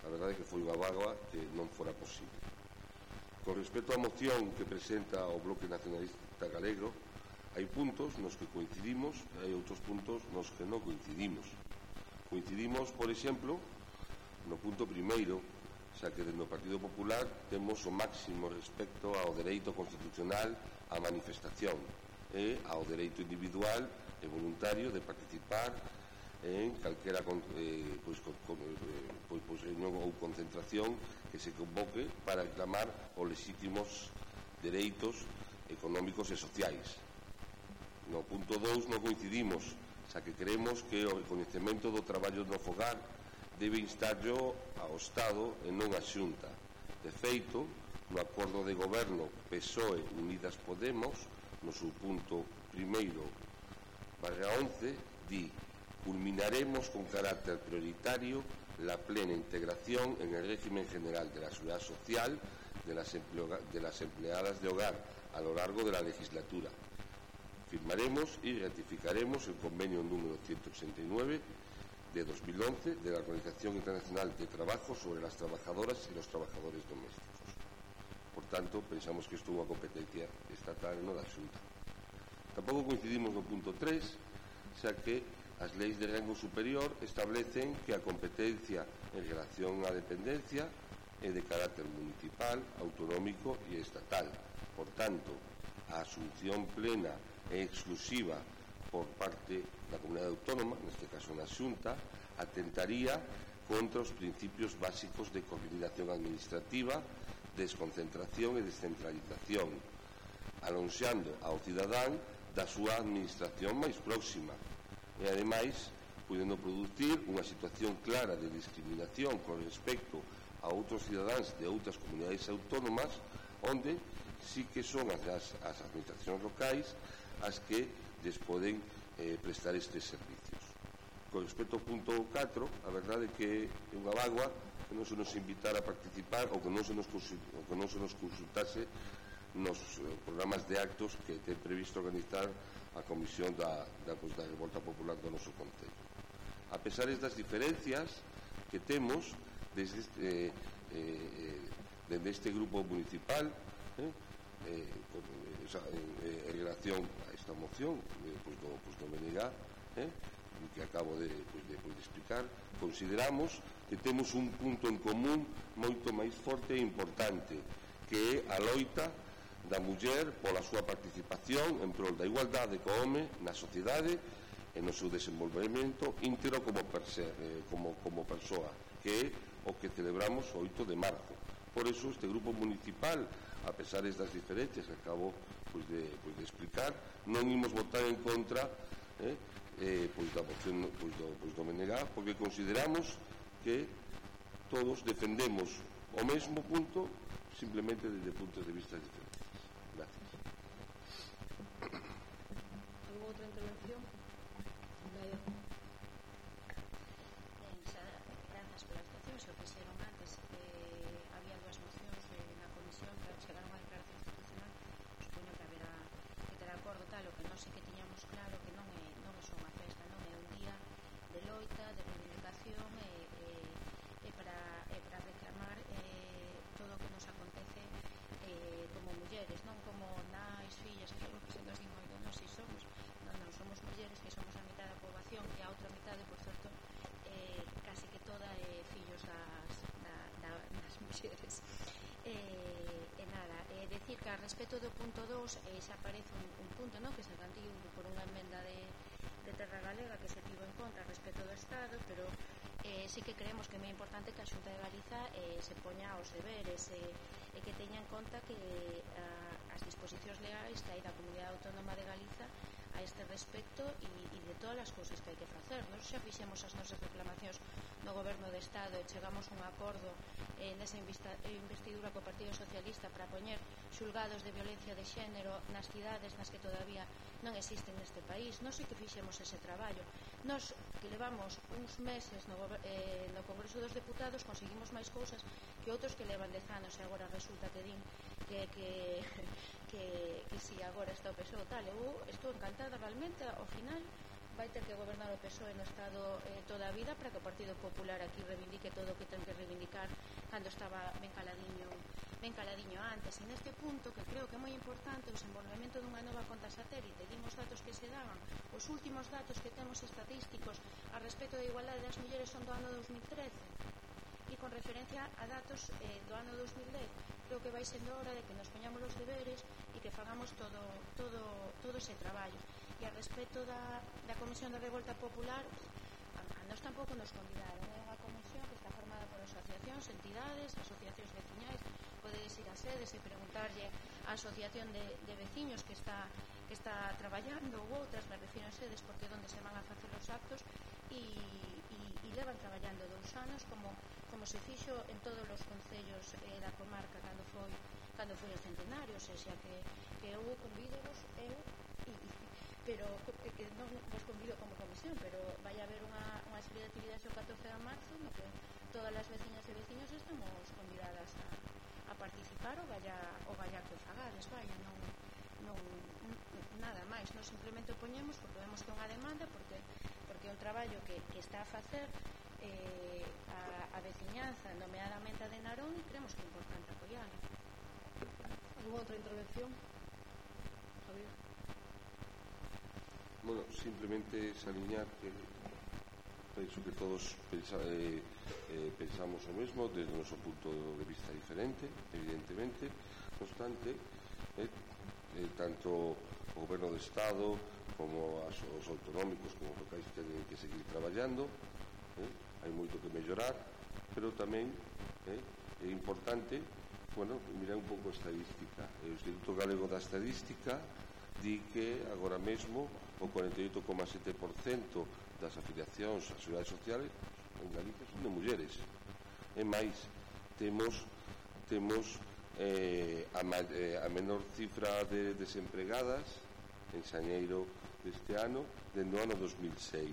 A verdade é que foi unha vaga que non fora posible. Con respecto á moción que presenta o Bloque Nacionalista Galego hai puntos nos que coincidimos e hai outros puntos nos que non coincidimos. Coincidimos, por exemplo, no punto primeiro xa que dentro do Partido Popular temos o máximo respecto ao dereito constitucional á manifestación e ao dereito individual e voluntario de participar en calquera eh, pois, con, con, eh, pois, eh, pois, pois reunión ou concentración que se convoque para reclamar os legítimos dereitos económicos e sociais. No punto 2 non coincidimos, xa que creemos que o reconhecemento do traballo no fogar debe installo ao Estado e non a Xunta. De feito, no acordo de goberno PSOE Unidas Podemos, no seu punto primeiro barra 11, di culminaremos con carácter prioritario la plena integración en el régimen general de la seguridad social de las, de las empleadas de hogar a lo largo de la legislatura. Firmaremos y ratificaremos el convenio número 189 de 2011 de la Organización Internacional de Trabajo sobre las trabajadoras y los trabajadores domésticos. Por tanto, pensamos que isto é unha competencia estatal e non da Xunta. Tampouco coincidimos no punto 3, xa que as leis de rango superior establecen que a competencia en relación á dependencia é de carácter municipal, autonómico e estatal. Por tanto, a asunción plena e exclusiva por parte da comunidade autónoma, neste caso na Xunta, atentaría contra os principios básicos de coordinación administrativa, desconcentración e descentralización, alonxando ao cidadán da súa administración máis próxima e, ademais, podendo producir unha situación clara de discriminación con respecto a outros cidadáns de outras comunidades autónomas onde sí que son as, as, administracións locais as que les poden eh, prestar estes servicios. Con respecto ao punto 4, a verdade é que é unha vagua que non se nos invitara a participar ou que non se nos, ou que non se nos consultase nos eh, programas de actos que ten previsto organizar a Comisión da, da, pues, da Revolta Popular do noso Concello. A pesar das diferencias que temos desde este, eh, eh, desde este grupo municipal eh, eh, eh, en, eh, eh, en relación a esta moción eh, pois do, pois do BNG eh, que acabo de, pois de, pois de explicar consideramos que temos un punto en común moito máis forte e importante que é a loita da muller pola súa participación en prol da igualdade co home na sociedade e no seu desenvolvemento íntegro como, perse, eh, como, como persoa que é o que celebramos o 8 de marzo. Por eso este grupo municipal a pesar das diferencias que acabo de, pois, de explicar non imos votar en contra eh, eh, pois, Menegá porque consideramos que todos defendemos o mesmo punto simplemente desde puntos de vista diferentes Cheers. Eh, e nada, eh, decir que a respecto do punto 2 eh, xa aparece un, un punto no, que se cantiu por unha enmenda de, de Terra Galega que se tivo en contra respecto do Estado, pero eh, sí que creemos que é moi importante que a Xunta de Galiza eh, se poña aos deberes eh, e eh, eh, que teña en conta que eh, as disposicións legais que hai da Comunidade Autónoma de Galiza a este respecto e, e de todas as cousas que hai que facer. Nos xa fixemos as nosas reclamacións no Goberno de Estado e chegamos a un acordo eh, nesa investidura co Partido Socialista para poñer xulgados de violencia de xénero nas cidades nas que todavía non existen neste país. Non sei que fixemos ese traballo. Nos que levamos uns meses no, eh, no Congreso dos Deputados conseguimos máis cousas que outros que levan dez anos e agora resulta que din que, que que, que si agora está o PSOE tal, eu estou encantada realmente, ao final vai ter que gobernar o PSOE no Estado eh, toda a vida para que o Partido Popular aquí reivindique todo o que ten que reivindicar cando estaba ben caladiño ben caladiño antes. E neste punto que creo que é moi importante o desenvolvemento dunha nova conta satélite dimos datos que se daban os últimos datos que temos estatísticos a respecto da igualdade das mulleres son do ano 2013 e con referencia a datos eh, do ano 2010 creo que vai sendo hora de que nos poñamos os deberes e que fagamos todo, todo, todo ese traballo. E a respecto da, da Comisión de Revolta Popular a, a nos tampouco nos convidaron é unha comisión que está formada por asociacións entidades, asociacións vecinais podedes ir a sedes e preguntarlle a asociación de, de veciños que está que está traballando ou outras, me refiro a sedes porque é onde se van a facer os actos e levan traballando dous anos como, como se fixo en todos os concellos eh, da comarca cando foi cando foi o centenario, o sea, que, que eu convídovos, eu, e, pero eh, que non vos convido como comisión, pero vai haber unha, unha serie de actividades o 14 de marzo no que todas as veciñas e veciños estamos convidadas a, a participar ou vaya, o vaya que fagades, vaya, non, non, nada máis, non simplemente poñemos porque vemos que é unha demanda, que un traballo que, que está a facer eh, a, a veciñanza, nomeadamente a de Narón, e creemos que é importante apoiarla. Alguna outra intervención? Javier? Bueno, simplemente saliñar que penso que todos pensa, eh, eh, pensamos o mesmo desde o noso punto de vista diferente, evidentemente, no obstante, eh, eh, tanto o goberno de Estado como as, os autonómicos, como os locais que teñen que seguir traballando, eh? hai moito que mellorar, pero tamén eh, é importante bueno, mirar un pouco a estadística. O Instituto Galego da Estadística di que agora mesmo o 48,7% das afiliacións ás sociedades sociales en Galicia son de mulleres. E máis, temos temos eh, a, eh, a menor cifra de desempregadas en Xañeiro deste ano dende o ano 2006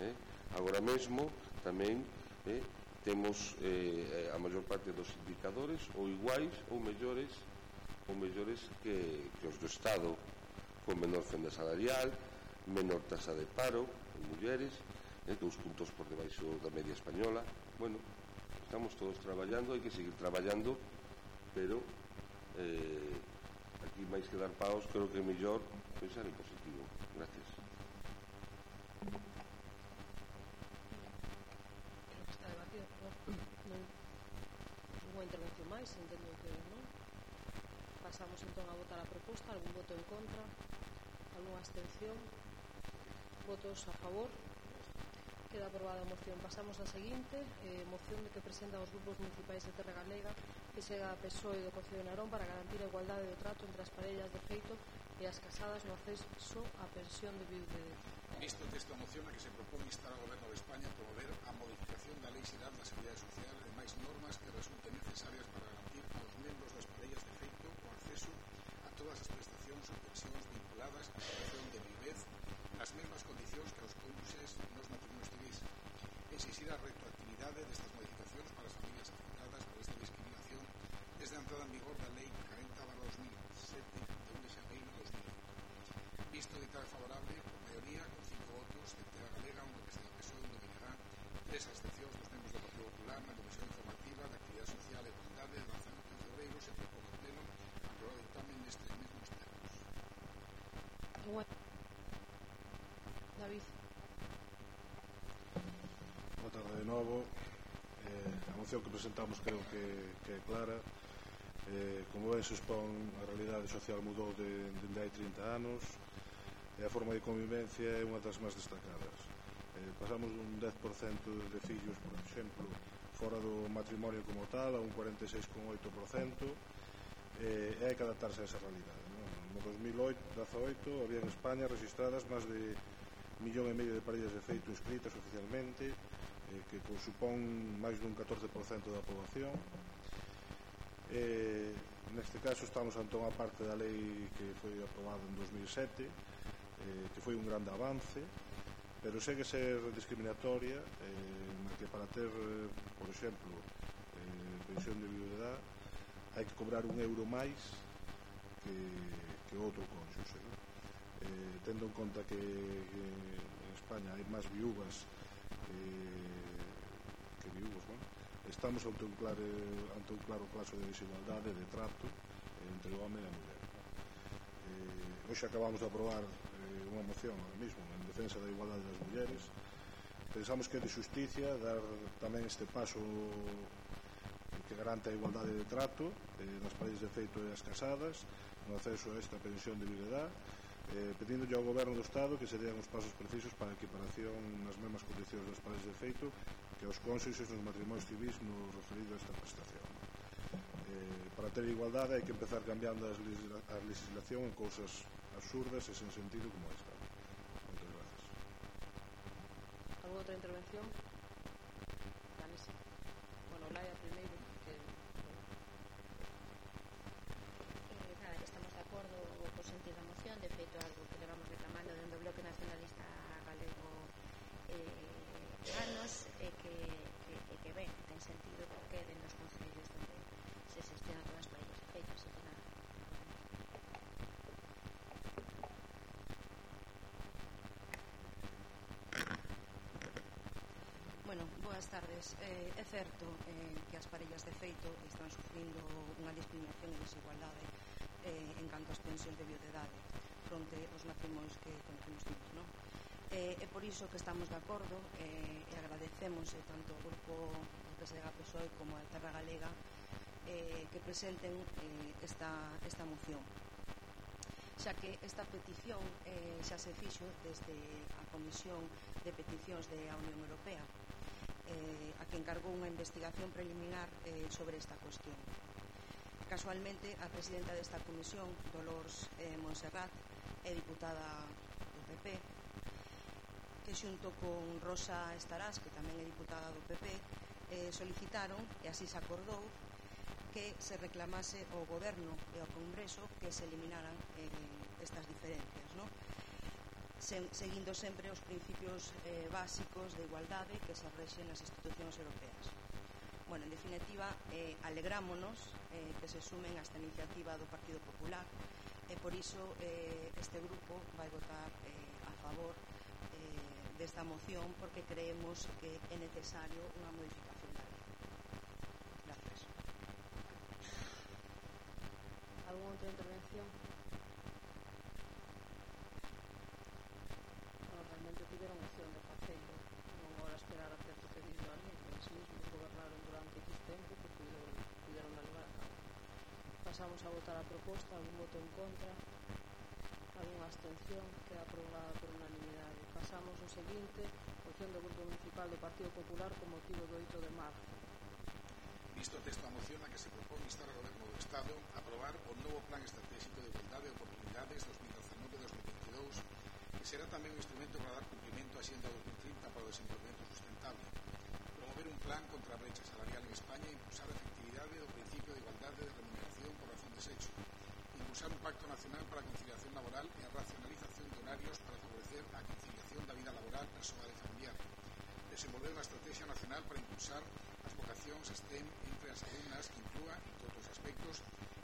eh? agora mesmo tamén eh, temos eh, a maior parte dos indicadores ou iguais ou mellores ou mellores que, que os do Estado con menor fenda salarial menor tasa de paro en mulleres eh, dous puntos por debaixo da media española bueno, estamos todos traballando hai que seguir traballando pero eh, aquí máis que dar paos creo que é mellor pensar en positivo gracias. Está debatido, non? Unha intervención máis, entendo que non. Pasamos entón a votar a proposta, algún voto en contra, algunha abstención, votos a favor, queda aprobada a moción. Pasamos á seguinte, eh, moción de que presenta os grupos municipais de Terra Galega que chega a PSOE do Concello de Narón para garantir a igualdade de trato entre as parellas de feito e as casadas no acceso á pensión de viudez. Visto texto a moción a que se propón instar ao Goberno de España a promover a modificación da Lei Xeral da Seguridade Social e máis normas que resulten necesarias para garantir aos membros das parellas de feito o acceso a todas as prestacións ou pensións vinculadas á situación de viudez nas mesmas condicións que aos cómpuses nos matrimonios civis. Exixir a retroactividade destas modificacións para as familias afectadas por esta discriminación desde a entrada en vigor da Lei 40 2007 Lista electoral favorable, por maioría, con cinco votos, de Entidade Galega, unha que se da PSOE, un tres abstencións dos membros do Partido Popular na Comisión Informativa da Actividade Social e Igualdade de Lanzamento de Obreiros e propón ao Pleno aprobado o dictamen nestes mesmos termos. David. Boa tarde de novo. Eh, a moción que presentamos creo que, que é clara. Eh, como ben expón a realidade social mudou de, de, de hai 30 anos e a forma de convivencia é unha das máis destacadas. Eh, pasamos dun 10% de fillos, por exemplo, fora do matrimonio como tal, a un 46,8%, eh, e hai que adaptarse a esa realidade. Non? No 2018 había en España registradas máis de millón e medio de parellas de feito inscritas oficialmente, eh, que supón máis dun 14% da poboación. Eh, neste caso estamos ante unha parte da lei que foi aprobada en 2007, eh, que foi un grande avance, pero segue ser discriminatoria eh, na que para ter, eh, por exemplo, eh, pensión de viudedad hai que cobrar un euro máis que, que outro cónxuxe non? Eh, tendo en conta que, que en España hai máis viúvas eh, que viúvos non? estamos ante un, claro, ante un claro caso de desigualdade de trato eh, entre o home e a muller eh, hoxe acabamos de aprobar unha moción ahora mismo en defensa da igualdade das mulleres pensamos que é de justicia dar tamén este paso que garante a igualdade de trato eh, nas paredes de feito e as casadas no acceso a esta pensión de viudedad eh, pedíndolle ao goberno do Estado que se dean os pasos precisos para a equiparación nas mesmas condicións das paredes de feito que os cónsuxes nos matrimonios civis no referido a esta prestación. Eh, para ter igualdade hai que empezar cambiando as legislación en cousas absurdas e sen sentido como esta. Moitas gracias. algunha outra intervención? Vanessa. Bueno, Laia primeiro, que Eh, nada, que estamos de acordo co sentido da moción, de feito algo que levamos reclamando dentro do Bloque Nacionalista Galego eh, anos e que, que, e que ten sentido que queden nos concellos onde se xestiona todas Bueno, boas tardes. Eh, é certo eh, que as parellas de feito están sufrindo unha discriminación e desigualdade eh, en canto ás pensións de viudedade fronte aos matrimonios que conocemos todos, non? Eh, é por iso que estamos de acordo eh, e agradecemos eh, tanto o grupo do PSDG PSOE como a Terra Galega eh, que presenten eh, esta, esta moción xa que esta petición eh, xa se fixo desde a Comisión de Peticións da Unión Europea eh, a que encargou unha investigación preliminar eh, sobre esta cuestión. Casualmente, a presidenta desta comisión, Dolores eh, Montserrat, é diputada do PP, que xunto con Rosa Estarás, que tamén é diputada do PP, eh, solicitaron, e así se acordou, que se reclamase ao goberno e ao Congreso que se eliminaran eh, estas diferencias, No? sen, seguindo sempre os principios eh, básicos de igualdade que se rexen nas institucións europeas. Bueno, en definitiva, eh, alegrámonos eh, que se sumen a esta iniciativa do Partido Popular e por iso eh, este grupo vai votar eh, a favor eh, desta moción porque creemos que é necesario unha modificación pasamos a votar a proposta, algún voto en contra, algunha abstención, queda aprobada por unanimidade. Pasamos ao seguinte, moción do Grupo Municipal do Partido Popular con motivo do 8 de marzo. Visto o texto da moción na que se propón instar ao Goberno do Estado a aprobar o novo Plan Estratégico de Igualdade e Oportunidades 2019-2022, que será tamén un instrumento para dar cumprimento á Xenda 2030 para o desenvolvemento sustentable, promover un plan contra a brecha salarial en España e impulsar a efectividade do principio de igualdade de remuneración hecho. Impulsar un pacto nacional para conciliación laboral y racionalización de horarios para favorecer la conciliación de la vida laboral, personal y familiar. Desenvolver una estrategia nacional para impulsar las vocaciones STEM entre las alumnas que inclúa, entre otros aspectos,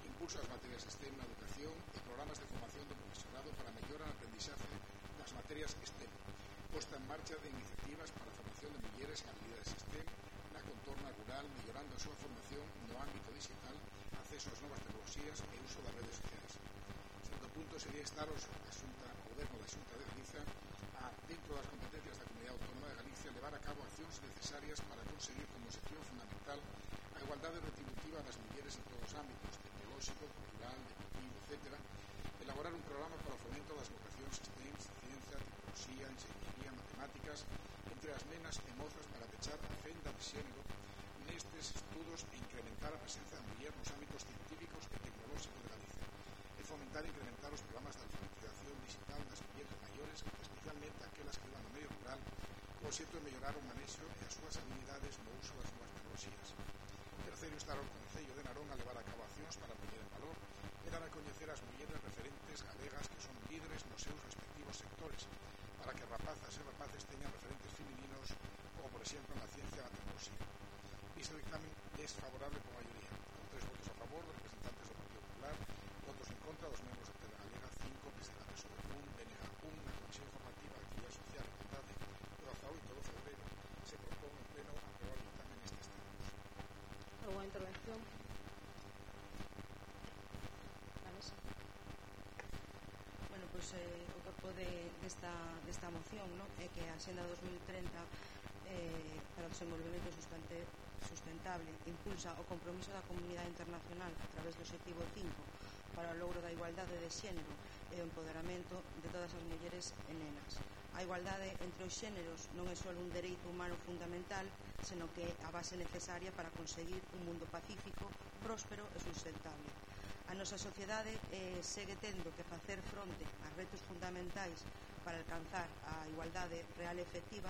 impulso a las materias STEM en la educación y programas de formación de profesorado para mejorar el aprendizaje de las materias STEM. Puesta en marcha de iniciativas para la formación de mujeres en habilidades STEM, la contorna rural, mejorando su formación no ámbito digital acceso ás novas tecnologías e uso redes. Segundo punto sería estar os, a Xunta, o Goberno da Xunta de Galiza a, dentro das competencias da Comunidade Autónoma de Galicia, levar a cabo accións necesarias para conseguir como sección fundamental a igualdade retributiva das mulleres en todos os ámbitos, tecnolóxico, cultural, deportivo, etc. Elaborar un programa para o fomento das vocacións STEM, ciencia, tecnoloxía, enxeñería, matemáticas, entre as nenas e mozas para pechar a fenda de xénero nestes estudos e incrementar a presencia da muller nos ámbitos científicos e tecnolóxicos de Galicia e fomentar e incrementar os programas de alfabetización digital das mulleres maiores, especialmente aquelas que vivan no medio rural, co obxecto de mellorar o manexo e as súas habilidades no uso das novas tecnoloxías. Terceiro, estar ao Concello de Narón a levar a cabo accións para poñer en valor e dar a coñecer as mulleres referentes galegas que son líderes nos seus respectivos sectores, para que rapazas e rapaces teñan referentes femininos, como por exemplo na ciencia na tecnoloxía. Este dictamen es favorable por mayoría, con tres votos a favor, los representantes do Partido Popular, votos en contra dos membros de Terra Galega, cinco presentantes sobre un, BNG, un, na Comisión Informativa de Actividade Social e Igualdade, do 18 e todo febrero, se propón en pleno aprobar o dictamen nestes términos. Alguna intervención? Vanessa? Bueno, pois pues, eh, o corpo de, desta, desta moción, no? é que a Xenda 2030 eh, para o desenvolvemento sustante, sustentable impulsa o compromiso da comunidade internacional a través do objetivo 5 para o logro da igualdade de xénero e o empoderamento de todas as mulleres e nenas. A igualdade entre os xéneros non é só un dereito humano fundamental, senón que é a base necesaria para conseguir un mundo pacífico, próspero e sustentable. A nosa sociedade eh, segue tendo que facer fronte a retos fundamentais para alcanzar a igualdade real e efectiva.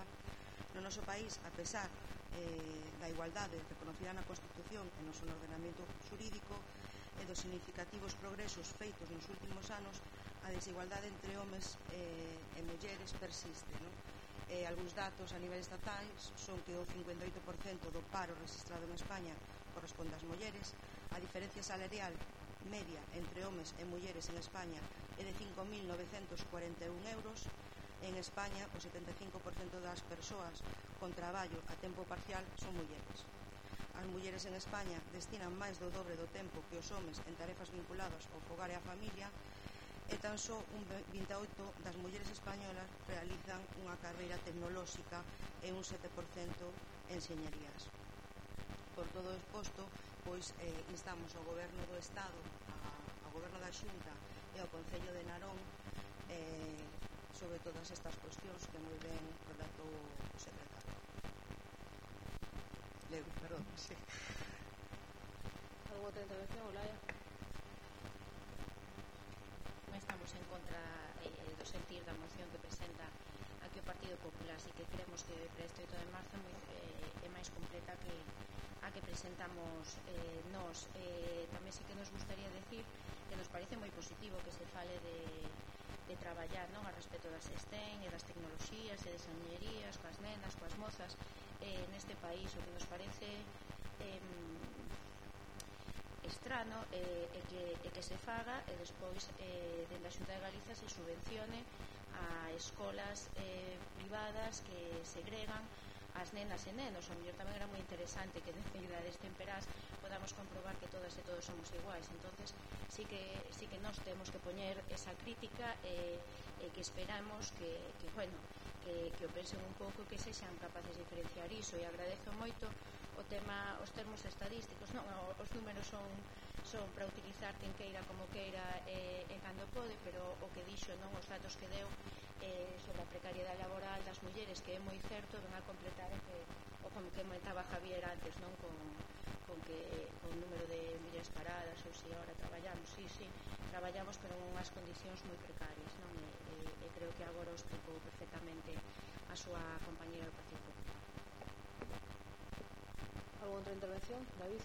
No noso país, a pesar eh, da igualdade reconocida na Constitución e no seu ordenamento xurídico e dos significativos progresos feitos nos últimos anos a desigualdade entre homes eh, e mulleres persiste non? Eh, algúns datos a nivel estatais son que o 58% do paro registrado en España corresponde ás mulleres a diferencia salarial media entre homes e mulleres en España é de 5.941 euros en España o 75% das persoas con traballo a tempo parcial son mulleres. As mulleres en España destinan máis do dobre do tempo que os homes en tarefas vinculadas ao fogar e á familia e tan só un 28 das mulleres españolas realizan unha carreira tecnolóxica e un 7% enseñarías. Por todo exposto, pois eh, instamos ao goberno do Estado, a, ao goberno da Xunta e ao Concello de Narón eh, sobre todas estas cuestións que moi ben relatou o secretario. Lego, perdón, sí. Algo outra intervención, Olaya. Estamos en contra eh, eh do sentir da moción que presenta aquí o Partido Popular, así que creemos que o presto de marzo é, moi, eh, é máis completa que a que presentamos eh, nos. Eh, tamén sí que nos gustaría decir que nos parece moi positivo que se fale de, de traballar non a respecto das STEM e das tecnoloxías e das enxeñerías, coas nenas, coas mozas, eh, neste país o que nos parece eh, estrano eh, e, que, é que se faga e despois eh, dende a Xunta de Galicia se subvencione a escolas eh, privadas que segregan as nenas e nenos, o mellor tamén era moi interesante que desde idades temperás podamos comprobar que todas e todos somos iguais. Entonces, sí que sí que nós temos que poñer esa crítica e, e que esperamos que que bueno, que, que o pensen un pouco que sexan capaces de diferenciar iso e agradezo moito o tema os termos estadísticos. Non, os números son son para utilizar quen queira como queira e, e cando pode, pero o que dixo non os datos que deu eh, sobre a precariedade laboral das mulleres que é moi certo, ven a completar que, o como que comentaba Javier antes non con, con que con o número de mulleres paradas ou se si ahora traballamos, sí, sí, traballamos pero en unhas condicións moi precarias non? é creo que agora o explicou perfectamente a súa compañera do Pacifico. Alguna outra intervención, David?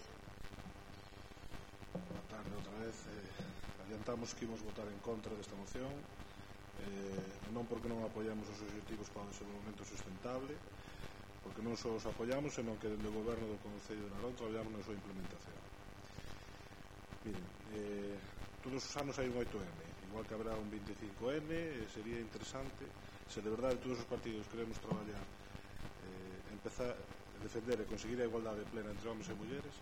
Boa tarde outra vez. Eh, adiantamos que imos votar en contra desta moción, eh, non porque non apoiamos os objetivos para o desenvolvemento sustentable, porque non só os apoiamos, senón que dende o goberno do Concello de Narón traballamos na súa implementación. Miren, eh, todos os anos hai un 8M, igual que habrá un 25M, eh, sería interesante, se de verdade todos os partidos queremos traballar, eh, empezar a defender e conseguir a igualdade plena entre homens e mulleres,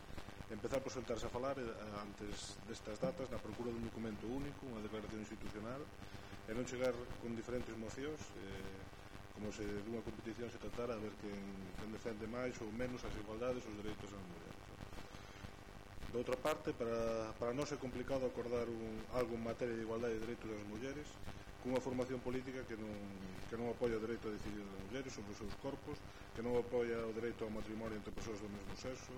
empezar por sentarse a falar eh, antes destas datas na procura dun documento único, unha declaración institucional, e non chegar con diferentes mocións, eh, como se dunha competición se tratara a ver quen, quen defende máis ou menos as igualdades os dereitos da mulher. De outra parte, para, para nós ser complicado acordar un, algo en materia de igualdade de dereitos das mulleres cunha formación política que non, que non apoia o dereito a decidir das mulleres sobre os seus corpos, que non apoia o dereito ao matrimonio entre persoas do mesmo sexo,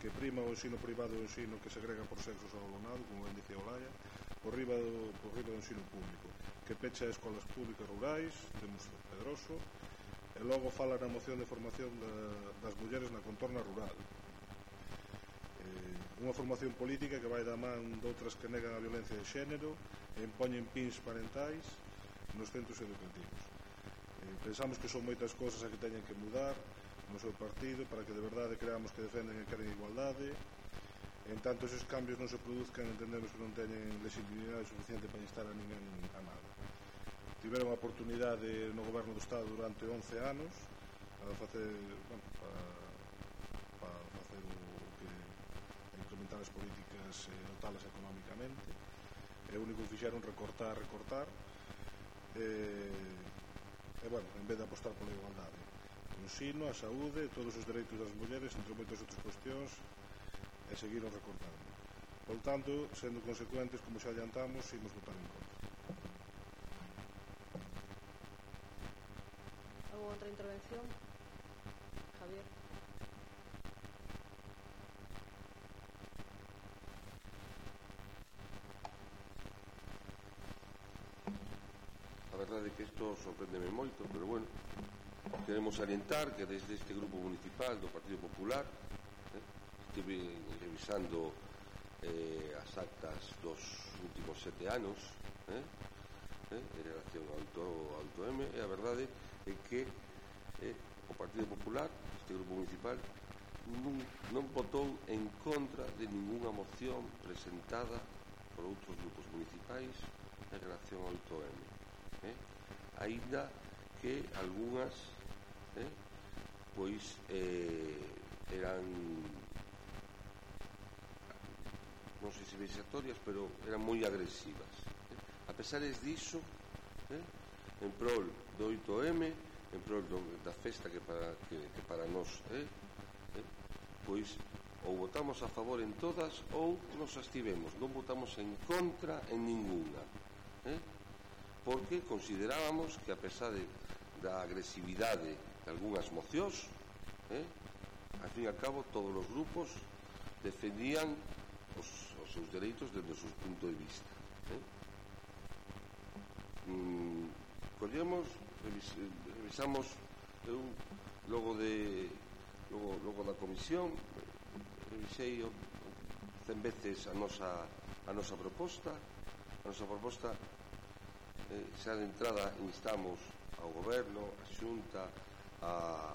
que prima o ensino privado e o ensino que segrega por sexos ao alumnado, como ben dicía Olaya, por riba do, por riba do ensino público, que pecha escolas públicas rurais, temos Pedroso, e logo fala na moción de formación da, das mulleres na contorna rural, unha formación política que vai da man doutras que negan a violencia de xénero e impoñen pins parentais nos centros educativos. Eh, pensamos que son moitas cosas a que teñen que mudar no seu partido para que de verdade creamos que defenden e queren igualdade en tanto esos cambios non se produzcan entendemos que non teñen legitimidade suficiente para instar a ninguén a nada tiveron a oportunidade no goberno do Estado durante 11 anos a facer bueno, para dotar as políticas eh, e dotalas económicamente. E o único que fixeron recortar, recortar e, e bueno, en vez de apostar pola igualdade o ensino, a saúde, todos os dereitos das mulleres entre moitas outras cuestións e seguiron recortando. Por tanto, sendo consecuentes como xa adiantamos, imos votar en contra. Outra intervención? Javier. verdade que isto sorprendeme moito, pero bueno, queremos salientar que desde este grupo municipal do Partido Popular eh, estive revisando eh, as actas dos últimos sete anos eh, eh, en relación ao auto, auto M e a verdade é que eh, o Partido Popular, este grupo municipal non, non votou en contra de ninguna moción presentada por outros grupos municipais en relación ao auto M eh? aínda que algunhas eh? pois eh, eran non sei se vexatorias pero eran moi agresivas eh? a pesares diso eh? en prol do 8M en prol do, da festa que para, que, que para nós eh? Eh? pois ou votamos a favor en todas ou nos abstivemos non votamos en contra en ninguna eh? porque considerábamos que a pesar de, da agresividade de algunhas mocións eh, al fin e al cabo todos os grupos defendían os, os seus dereitos desde o seu punto de vista eh. mm, collemos revis, revisamos eu logo de logo, logo da comisión revisei cen veces a nosa a nosa proposta a nosa proposta eh, xa de entrada instamos ao goberno, a xunta, a,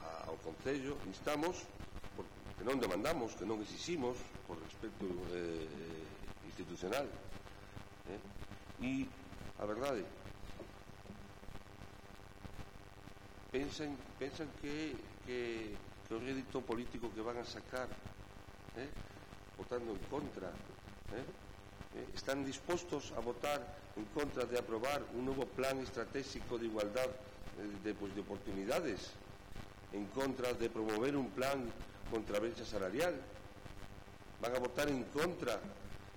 a, ao Concello, instamos, porque non demandamos, que non exiximos, por respecto eh, institucional. Eh? E, a verdade, pensan, pensan que, que, que o rédito político que van a sacar eh, votando en contra eh, eh, están dispostos a votar en contra de aprobar un nuevo plan estratégico de igualdad eh, de, pues, de oportunidades en contra de promover un plan contra brecha salarial van a votar en contra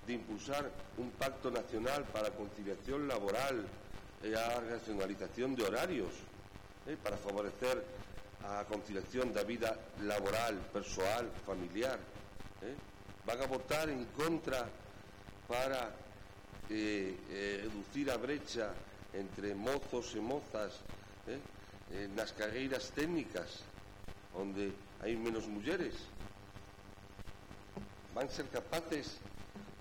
de impulsar un pacto nacional para conciliación laboral e a racionalización de horarios eh, para favorecer a conciliación da vida laboral, persoal, familiar. Eh? Van a votar en contra para eh, eh, reducir a brecha entre mozos e mozas eh, eh, nas carreiras técnicas onde hai menos mulleres van ser capaces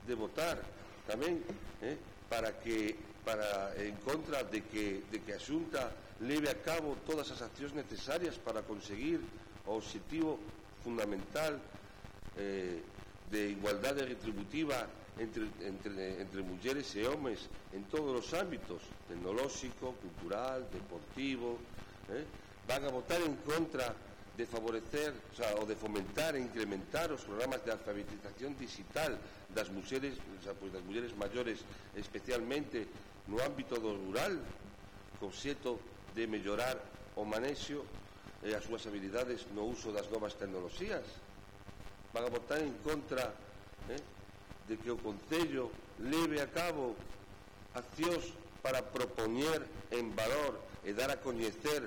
de votar tamén eh, para que para en contra de que, de que a Xunta leve a cabo todas as accións necesarias para conseguir o objetivo fundamental eh, de igualdade retributiva entre, entre, entre mulleres e homes en todos os ámbitos tecnolóxico, cultural, deportivo eh? van a votar en contra de favorecer o, sea, o de fomentar e incrementar os programas de alfabetización digital das mulleres, o sea, pois das mulleres maiores especialmente no ámbito do rural co xeto de mellorar o manexo e as súas habilidades no uso das novas tecnoloxías van a votar en contra eh, de que o Concello leve a cabo accións para propoñer en valor e dar a coñecer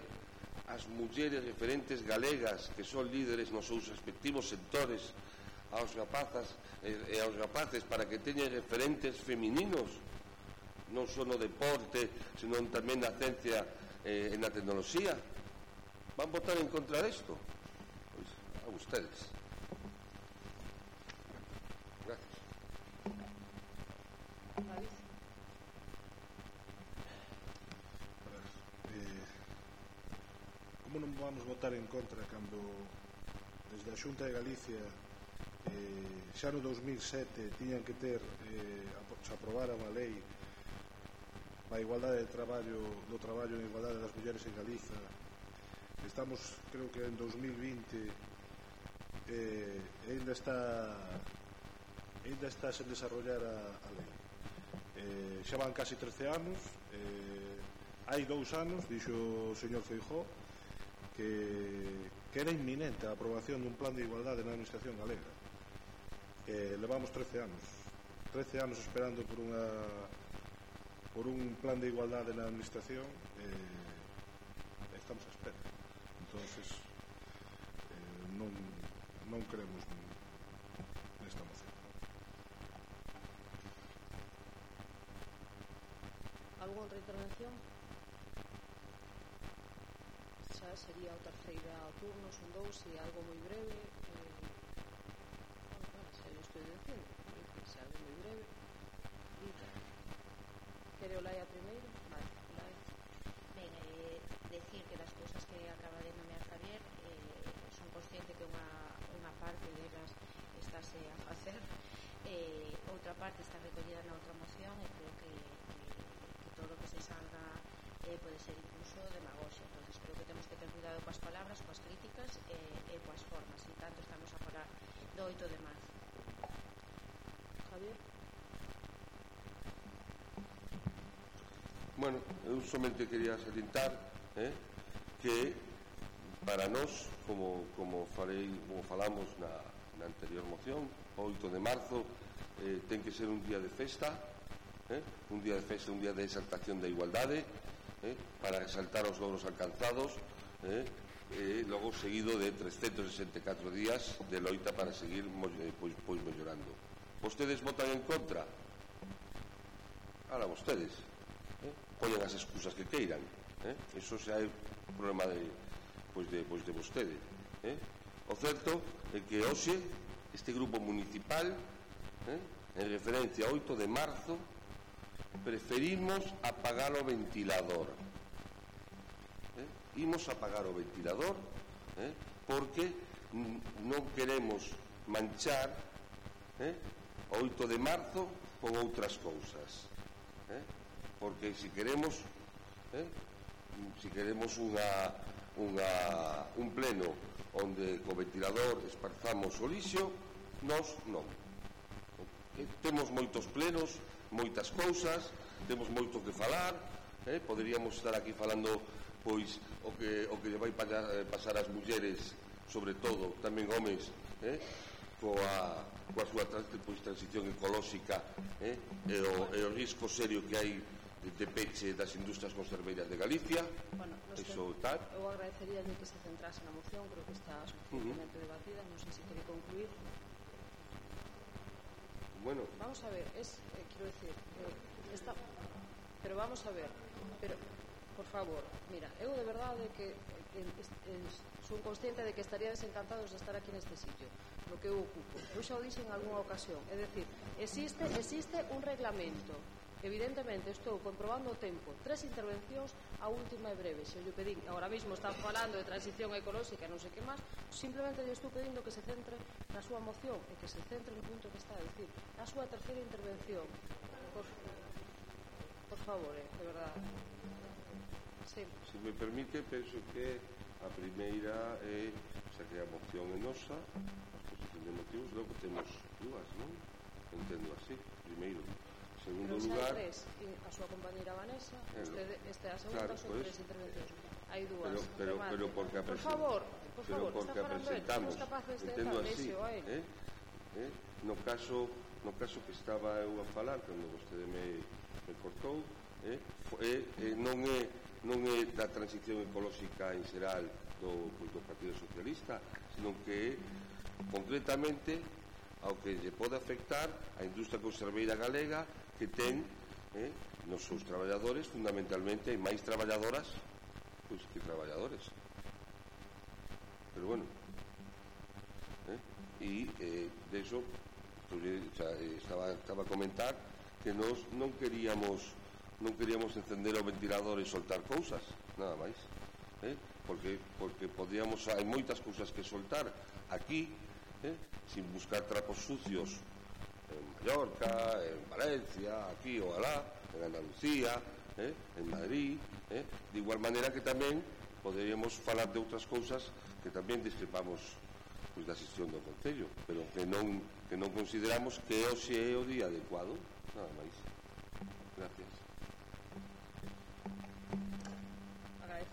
as mulleres referentes galegas que son líderes nos seus respectivos sectores aos rapazas e aos rapaces para que teñen referentes femininos non só no deporte senón tamén na ciencia e na tecnoloxía van votar en contra disto? Pois, a ustedes como non vamos votar en contra cando desde a Xunta de Galicia eh, xa no 2007 tiñan que ter eh, se aprobara unha lei a igualdade de traballo do traballo e igualdade das mulleres en Galiza estamos creo que en 2020 eh, ainda está ainda está sen desarrollar a, a lei eh, xa van casi 13 anos eh, hai dous anos dixo o señor Feijó que, que era inminente a aprobación dun plan de igualdade na administración galega. Eh, levamos 13 anos 13 anos esperando por unha por un plan de igualdade na administración eh, estamos a espera. Entonces eh, non, non creemos nun algún outra intervención? Xa sería o terceira turno, son dous e algo moi breve. Eh, bueno, bueno, xa eu estou dicindo, xa algo moi breve. Dita, quere o Laia primeiro? Vale, Laia. Ben, eh, decir que das cousas que acaba de nomear Javier eh, son consciente que unha, unha parte delas estáse a facer eh, outra parte está recollida na outra moción e creo que todo o que se salga eh, pode ser incluso demagogia. Entonces creo que temos que ter cuidado coas palabras coas críticas eh, eh e coas formas. E tanto estamos a falar do 8 de marzo Javier. Bueno, eu somente quería salientar eh, que para nós, como, como, farei, como falamos na, na anterior moción, 8 de marzo, eh, ten que ser un día de festa, eh? un día de festa, un día de exaltación da igualdade, eh? para exaltar os logros alcanzados, eh? eh e logo seguido de 364 días de loita para seguir eh, pois, pois mellorando. Vostedes votan en contra? ahora vostedes. Eh? Collen as excusas que queiran. Eh? Eso xa é problema de, pois de, pois de vostedes. Eh? O certo é que hoxe este grupo municipal eh, en referencia 8 de marzo preferimos apagar o ventilador. Eh? Imos apagar o ventilador eh? porque non queremos manchar eh? o 8 de marzo con outras cousas. Eh? Porque se si queremos eh? se si queremos unha, unha, un pleno onde co ventilador esparzamos o lixo, nós non. Eh, temos moitos plenos moitas cousas, temos moito que falar, eh? poderíamos estar aquí falando pois o que o que lle vai eh, pasar, ás mulleres, sobre todo, tamén homes, eh? coa coa súa pois, transición ecolóxica eh? e, o, e o risco serio que hai de, de peche das industrias conserveiras de Galicia bueno, eso tal eu agradecería que se centrase na moción creo que está suficientemente uh -huh. debatida non sei se quere concluir Bueno. Vamos a ver, es, eh, quiero decir, eh, está, pero vamos a ver, pero, por favor, mira, eu de verdade que eh, en, en, son consciente de que estaría desencantados de estar aquí neste sitio, no que eu ocupo. Eu xa o dixen en algunha ocasión, é decir, existe, existe un reglamento Evidentemente, estou comprobando o tempo. Tres intervencións, a última é breve. Se lle pedín, agora mesmo está falando de transición ecolóxica, non sei que máis, simplemente lle estou pedindo que se centre na súa moción e que se centre no punto que está a dicir. A súa terceira intervención. Por, por favor, eh, de verdade. Sí. Se me permite, penso que a primeira é xa que a moción é nosa, a exposición de motivos, logo temos dúas, non? Entendo así, primeiro segundo Pero lugar... Tres, a súa compañeira Vanessa, usted, esta a segunda, claro, son pues, tres intervencións. Hai dúas. Pero, pero, remate. pero porque a por favor, por favor, porque a presentamos, entendo así, eh? eh? no caso no caso que estaba eu a falar cando vostede me, me cortou eh? Eh, eh, non é non é da transición ecolóxica en xeral do, pois, do Partido Socialista senón que é concretamente ao que lle pode afectar a industria conserveira galega que ten eh, nos seus traballadores fundamentalmente hai máis traballadoras pois que traballadores pero bueno eh, e eh, de iso xa, eh, eh, estaba, estaba a comentar que nós non queríamos non queríamos encender o ventilador e soltar cousas, nada máis eh? porque, porque podíamos hai moitas cousas que soltar aquí eh? sin buscar trapos sucios en Mallorca, en Valencia, aquí o alá, en Andalucía, eh, en Madrid, eh, de igual maneira que tamén poderíamos falar de outras cousas que tamén discrepamos pois, da xestión do Concello, pero que non, que non consideramos que hoxe é o día adecuado, nada máis. Gracias.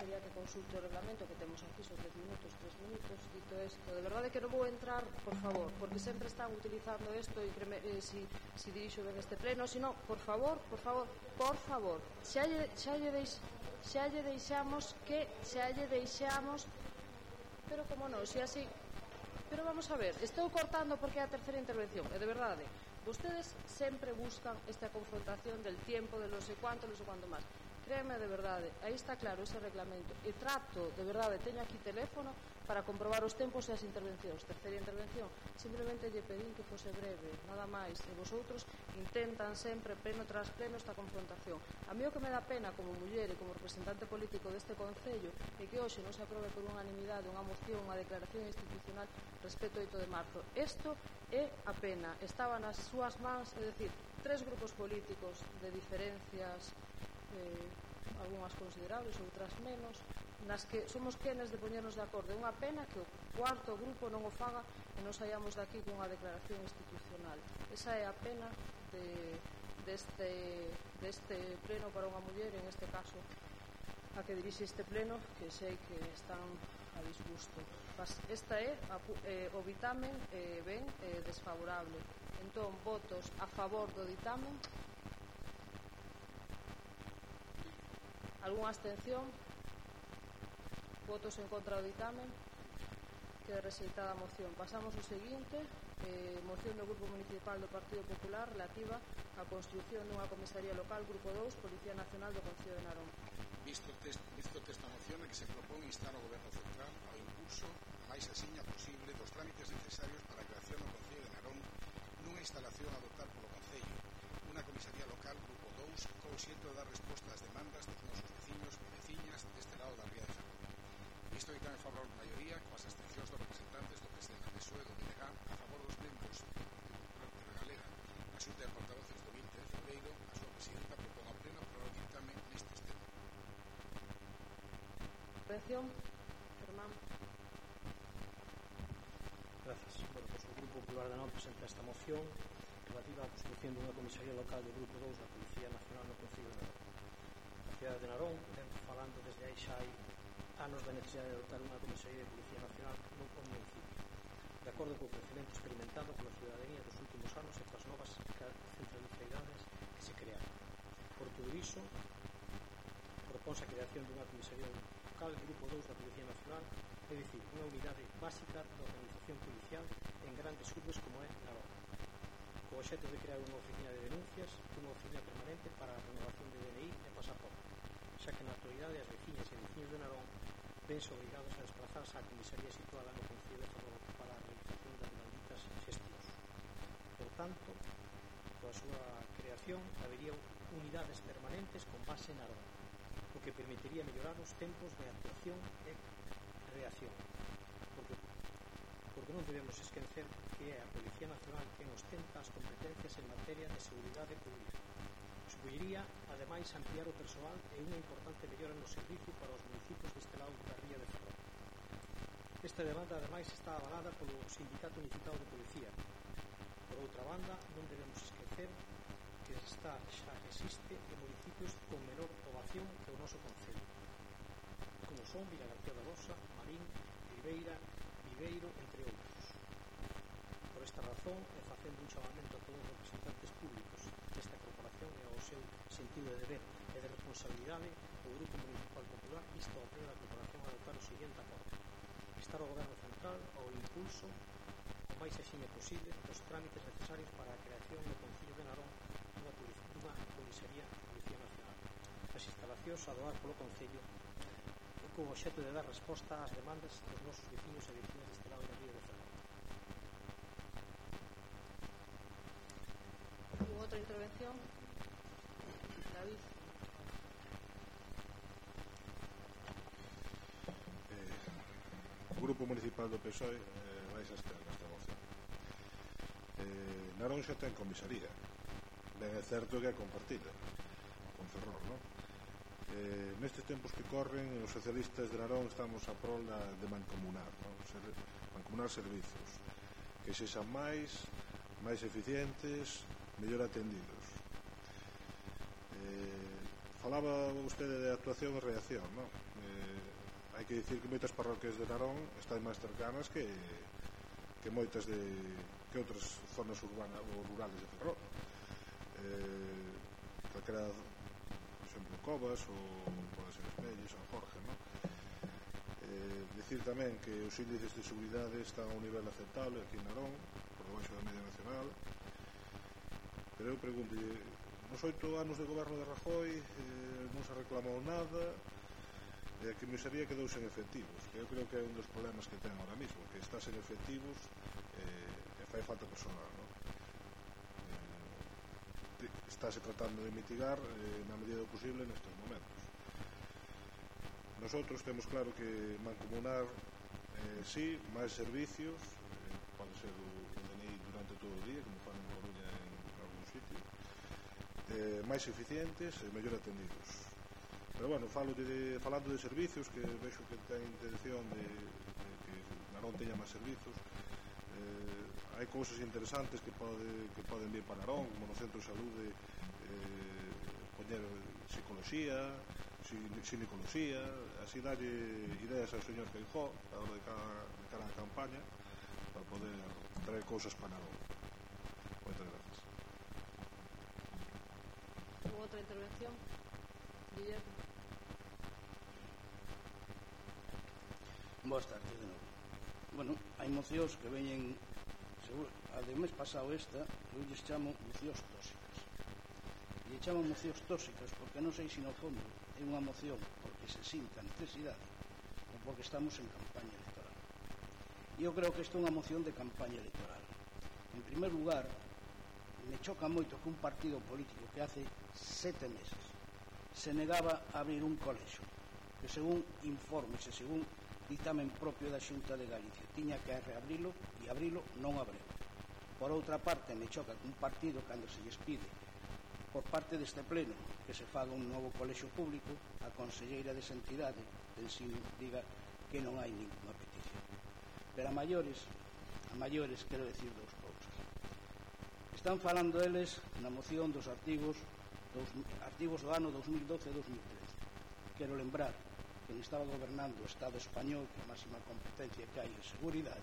sería que consulte o reglamento que temos aquí son 10 minutos, 3 minutos dito isto, de verdade que non vou entrar por favor, porque sempre están utilizando isto e creme, eh, si, si dirixo ben este pleno sino, por favor, por favor por favor, xa lle, xa lle, deix, xa lle deixamos que xa lle deixamos pero como non, se así pero vamos a ver, estou cortando porque é a terceira intervención, e de verdade Vostedes sempre buscan esta confrontación del tiempo, de non sei cuánto, non sei cuánto máis. Créeme de verdade, aí está claro ese reglamento. E trato, de verdade, teño aquí teléfono para comprobar os tempos e as intervencións. Terceira intervención, simplemente lle pedín que fose breve, nada máis. E vosotros intentan sempre, pleno tras pleno, esta confrontación. A mí o que me dá pena como muller e como representante político deste Concello é que hoxe non se aprobe por unanimidade unha moción, unha declaración institucional respecto ao 8 de marzo. Isto é a pena. Estaba nas súas mans, é dicir, tres grupos políticos de diferencias eh, algunhas considerables, outras menos, nas que somos quenes de poñernos de acordo. É unha pena que o cuarto grupo non o faga e non saíamos daqui cunha declaración institucional. Esa é a pena de, deste, deste pleno para unha muller, en este caso a que dirixe este pleno, que sei que están a disgusto. Esta é a, eh, o ditamen eh, ben eh, desfavorable. Entón, votos a favor do ditamen Algúnha abstención? Votos en contra do dictamen? Queda rexeitada a moción. Pasamos ao seguinte, eh, moción do Grupo Municipal do Partido Popular relativa á construción dunha comisaría local Grupo 2, Policía Nacional do Concello de Narón. Visto test, visto esta moción a que se propón instar ao Goberno Central ao impulso a máis asiña posible dos trámites necesarios para a creación do Concello de Narón nunha instalación a adoptar polo Concello, unha comisaría local Grupo 2 co xeito de dar resposta ás demandas dos Isto é en favor da maioría, coas abstencións dos representantes do presidente do PSOE do BNG a favor dos membros da Galega a xunta de portavoces do 20 de febreiro, a súa presidenta propón a pleno aprobar o dictamen nestes temas. Intervención, Germán. Gracias. Bueno, pues, o Grupo Popular de Non presenta esta moción relativa á construcción dunha comisaría local do Grupo 2 da Policía Nacional no Concello de Narón. Na cidade de Narón, ven falando desde aí xa hai anos da necesidade de adoptar unha comisaría de Policía Nacional no con municipio, de acordo co crecemento experimentado pola ciudadanía dos últimos anos e coas novas centralidades que se crearon. Por todo iso, propónse a creación dunha comisaría local Grupo 2 da Policía Nacional, é dicir, unha unidade básica da organización policial en grandes urbes como é Narón co obxecto de crear unha oficina de denuncias, unha oficina permanente para a renovación de DNI e pasaporte, xa que na actualidade as veciñas e veciños de Narón vense obrigados a desplazarse á comisaría situada de Ferrol para a realización das malditas xestións. Por tanto, coa súa creación habería unidades permanentes con base en Narón, o que permitiría mellorar os tempos de actuación e reacción, porque porque non debemos esquecer que é a Policía Nacional quen ostenta as competencias en materia de seguridade pública. Culliría, ademais, ampliar o persoal e unha importante mellora no servizo para os municipios deste lado da ría de Ferrol. Esta demanda, ademais, está avalada polo Sindicato Unificado de Policía. Por outra banda, non debemos esquecer que está xa existe en municipios con menor poboación que o noso Concello, como son Vila García da Rosa, Marín, Ribeira, Viveiro, entre outros. Por esta razón, e facendo un chamamento a todos os representantes públicos desta corporación e ao seu sentido de deber e de responsabilidade, o Grupo Municipal Popular insta ao Pleno da Corporación a adoptar o seguinte acordo. Instar ao Goberno Central ao impulso o máis axiña posible dos trámites necesarios para a creación no Concello de Narón dunha, dunha comisaría de Policía Nacional. As instalacións a doar polo Concello co obxecto de dar resposta ás demandas dos nosos veciños e veciñas otra intervención. David. Eh, o Grupo Municipal do PSOE eh, vai xa estar nesta moción. Eh, Naronxa ten comisaría. Ben é certo que é compartida con Ferrol, non? Eh, nestes tempos que corren os socialistas de Narón estamos a prol da, de mancomunar non? Ser, mancomunar servizos que sexan máis máis eficientes mellor atendidos eh, falaba vostede de actuación e reacción non? Eh, hai que dicir que moitas parroquias de Narón están máis cercanas que que moitas de que outras zonas urbanas ou rurales de Ferrol eh, calquera por exemplo Covas ou pode ser Espelles ou Jorge non? eh, decir tamén que os índices de seguridade están a un nivel aceptable aquí en Narón por debaixo da media nacional pero eu pregunto eh, nos oito anos de goberno de Rajoy eh, non se reclamou nada eh, a comisaría quedou sen efectivos que eu creo que é un dos problemas que ten ahora mismo que está sen efectivos eh, e fai falta personal non? Eh, estáse tratando de mitigar eh, na medida do posible nestes momentos nosotros temos claro que mancomunar eh, sí, máis servicios eh, pode ser o eh, máis eficientes e mellor atendidos. Pero bueno, falo de, falando de servicios, que vexo que ten intención de, de que Narón teña máis servizos, eh, hai cousas interesantes que pode que poden vir para Narón, como no centro de saúde eh, poñer psicología, ginecoloxía, así dalle ideas ao señor Feijó, a hora de cara, de cara a campaña, para poder traer cousas para Narón. outra intervención. Guillermo. Boas tardes de novo. Bueno, hai mocións que veñen seguro, a de mes pasado esta, eu lles chamo mocións tóxicas. Lle chamo mocións tóxicas porque non sei se no fondo é unha moción porque se sinta necesidade ou porque estamos en campaña electoral. Eu creo que isto é unha moción de campaña electoral. En primer lugar, me choca moito que un partido político que hace sete meses se negaba a abrir un colexo que según informes e según dictamen propio da Xunta de Galicia tiña que reabrilo e abrilo non abreu por outra parte me choca que un partido cando se lles pide por parte deste pleno que se faga un novo colexo público a conselleira de entidade de ensino diga que non hai ninguna petición. Pero a maiores a maiores quero decirlo Están falando eles na moción dos artigos dos artigos do ano 2012 e 2013. Quero lembrar que estaba gobernando o Estado español que a máxima competencia que hai en seguridade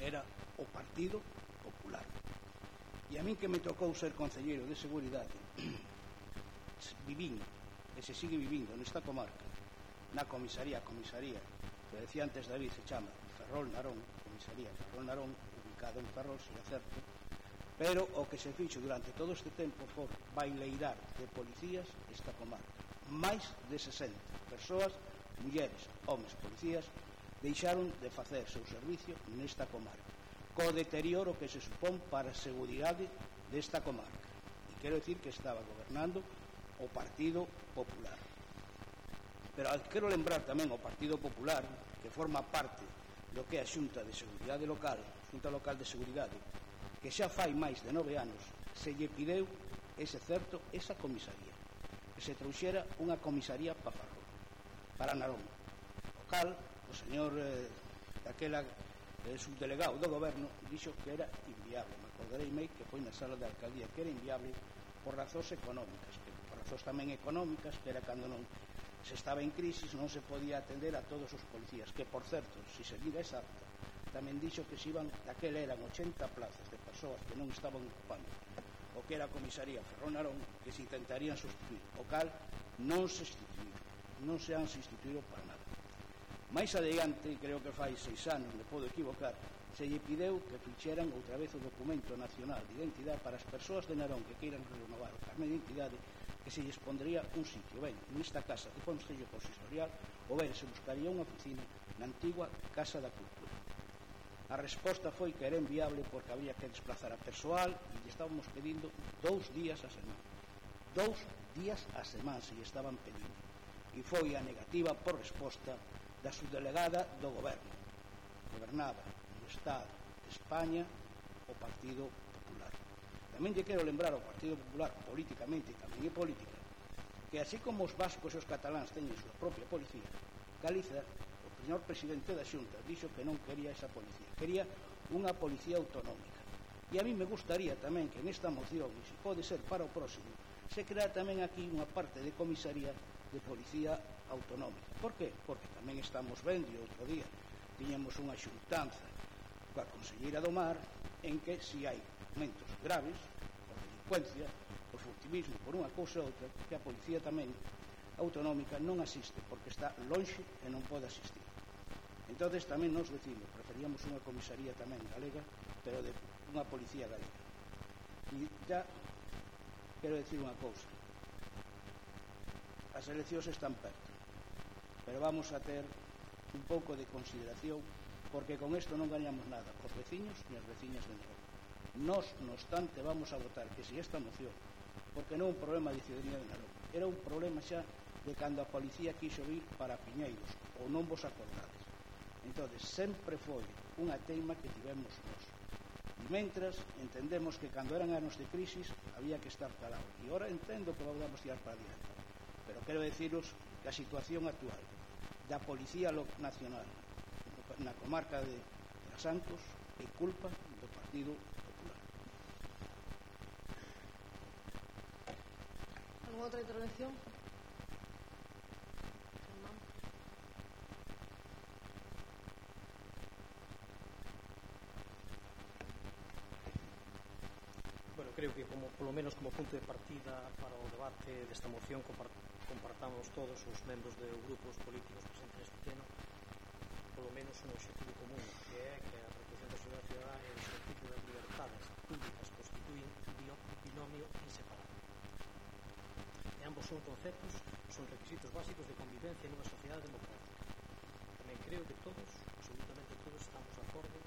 era o Partido Popular. E a min que me tocou ser concelleiro de seguridade vivín e se sigue vivindo nesta comarca na comisaría, comisaría que decía antes David se chama Ferrol Narón comisaría Ferrol Narón ubicado en Ferrol, se acerto pero o que se fixo durante todo este tempo foi baileirar de policías esta comarca. Máis de 60 persoas, mulleres, homes, policías deixaron de facer seu servicio nesta comarca co deterioro que se supón para a seguridade desta comarca. E quero dicir que estaba gobernando o Partido Popular. Pero quero lembrar tamén o Partido Popular que forma parte do que é a Xunta de Seguridade Local Xunta Local de Seguridade que xa fai máis de nove anos se lle pideu, ese certo, esa comisaría que se trouxera unha comisaría para Farrón, para Narón o cal, o señor eh, daquela eh, subdelegado do goberno dixo que era inviable. Me acordarei mei que foi na sala da alcaldía que era inviable por razóns económicas que, por razóns tamén económicas que era cando non se estaba en crisis non se podía atender a todos os policías que por certo, se seguira esa acta tamén dixo que se iban, daquela eran 80 plazas de persoas que non estaban ocupando. O que era a comisaría Ferrón Arón que se intentarían sustituir, o cal non se instituíron non se han sustituído para nada. Mais adiante, creo que fai seis anos, me podo equivocar, se lle pideu que fixeran outra vez o documento nacional de identidade para as persoas de Narón que queiran renovar o carnet de identidade que se lles pondría un sitio, ben, nesta casa do Consello Consistorial ou ben se buscaría unha oficina na antigua Casa da Cultura. A resposta foi que era inviable porque había que desplazar a persoal e lle estábamos pedindo dous días a semana. Dous días a semana se lle estaban pedindo. E foi a negativa por resposta da subdelegada do goberno. Gobernaba o Estado de España o Partido Popular. Tamén lle quero lembrar ao Partido Popular políticamente, e tamén é política, que así como os vascos e os cataláns teñen súa propia policía, Galiza señor presidente da Xunta dixo que non quería esa policía, quería unha policía autonómica. E a mí me gustaría tamén que nesta moción, e se pode ser para o próximo, se crea tamén aquí unha parte de comisaría de policía autonómica. Por que? Porque tamén estamos vendo outro día tiñamos unha xuntanza coa Conselleira do Mar en que si hai momentos graves por delincuencia, por furtivismo, por unha cousa ou outra, que a policía tamén autonómica non asiste porque está lonxe e non pode asistir entonces tamén nos decimos preferíamos unha comisaría tamén galega pero de unha policía galega. E ya quero decir unha cousa. As eleccións están perto pero vamos a ter un pouco de consideración porque con esto non gañamos nada os veciños e as veciñas de Nerón nos, no obstante, vamos a votar que si esta moción porque non é un problema de ciudadanía de Narón era un problema xa de cando a policía quiso vir para Piñeiros ou non vos acordades. Entón, sempre foi unha teima que tivemos nós. E mentras, entendemos que cando eran anos de crisis había que estar calado. E ora entendo que vamos tirar para adiante. Pero quero deciros que a situación actual da Policía Nacional na comarca de Santos é culpa do Partido Popular. Alguna outra intervención? que como polo menos como punto de partida para o debate desta moción compartamos todos os membros de grupos políticos presentes neste pleno polo menos un objetivo común que é que a protección da ciudad e o exercicio das libertades públicas constituen un binomio inseparable. E ambos son conceptos son requisitos básicos de convivencia nunha sociedade democrática. Tamén creo que todos absolutamente todos estamos de acordo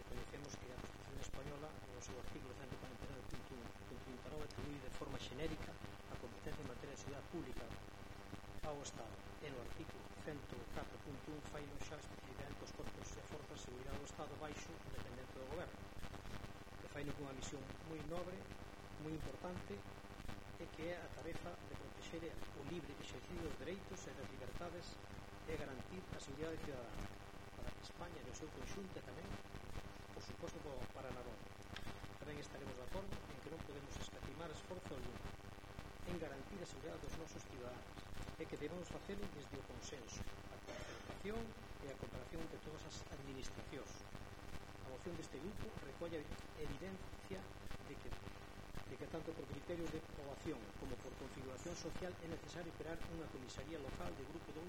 reconhecemos que a Constitución Española seu artigo 149.1 atribuir de forma xenérica a competencia en materia de seguridade pública. Ao Estado e no artigo 104.1 fai no xa especificamente os corpos e forzas de seguridade do Estado baixo dependente do goberno que fai cunha misión moi nobre moi importante e que é a tarefa de proteger o libre exercicio dos dereitos e das libertades e garantir a seguridade ciudadana para que España no seu conxunto tamén por suposto para Narón tamén estaremos de acordo en que non podemos escatimar esforzo alguno en garantir a seguridade dos nosos ciudadanos e que debemos facelo desde o consenso, a concertación e a cooperación entre todas as administracións. A moción deste grupo recolle evidencia de que de que tanto por criterios de poboación como por configuración social é necesario crear unha comisaría local de grupo 2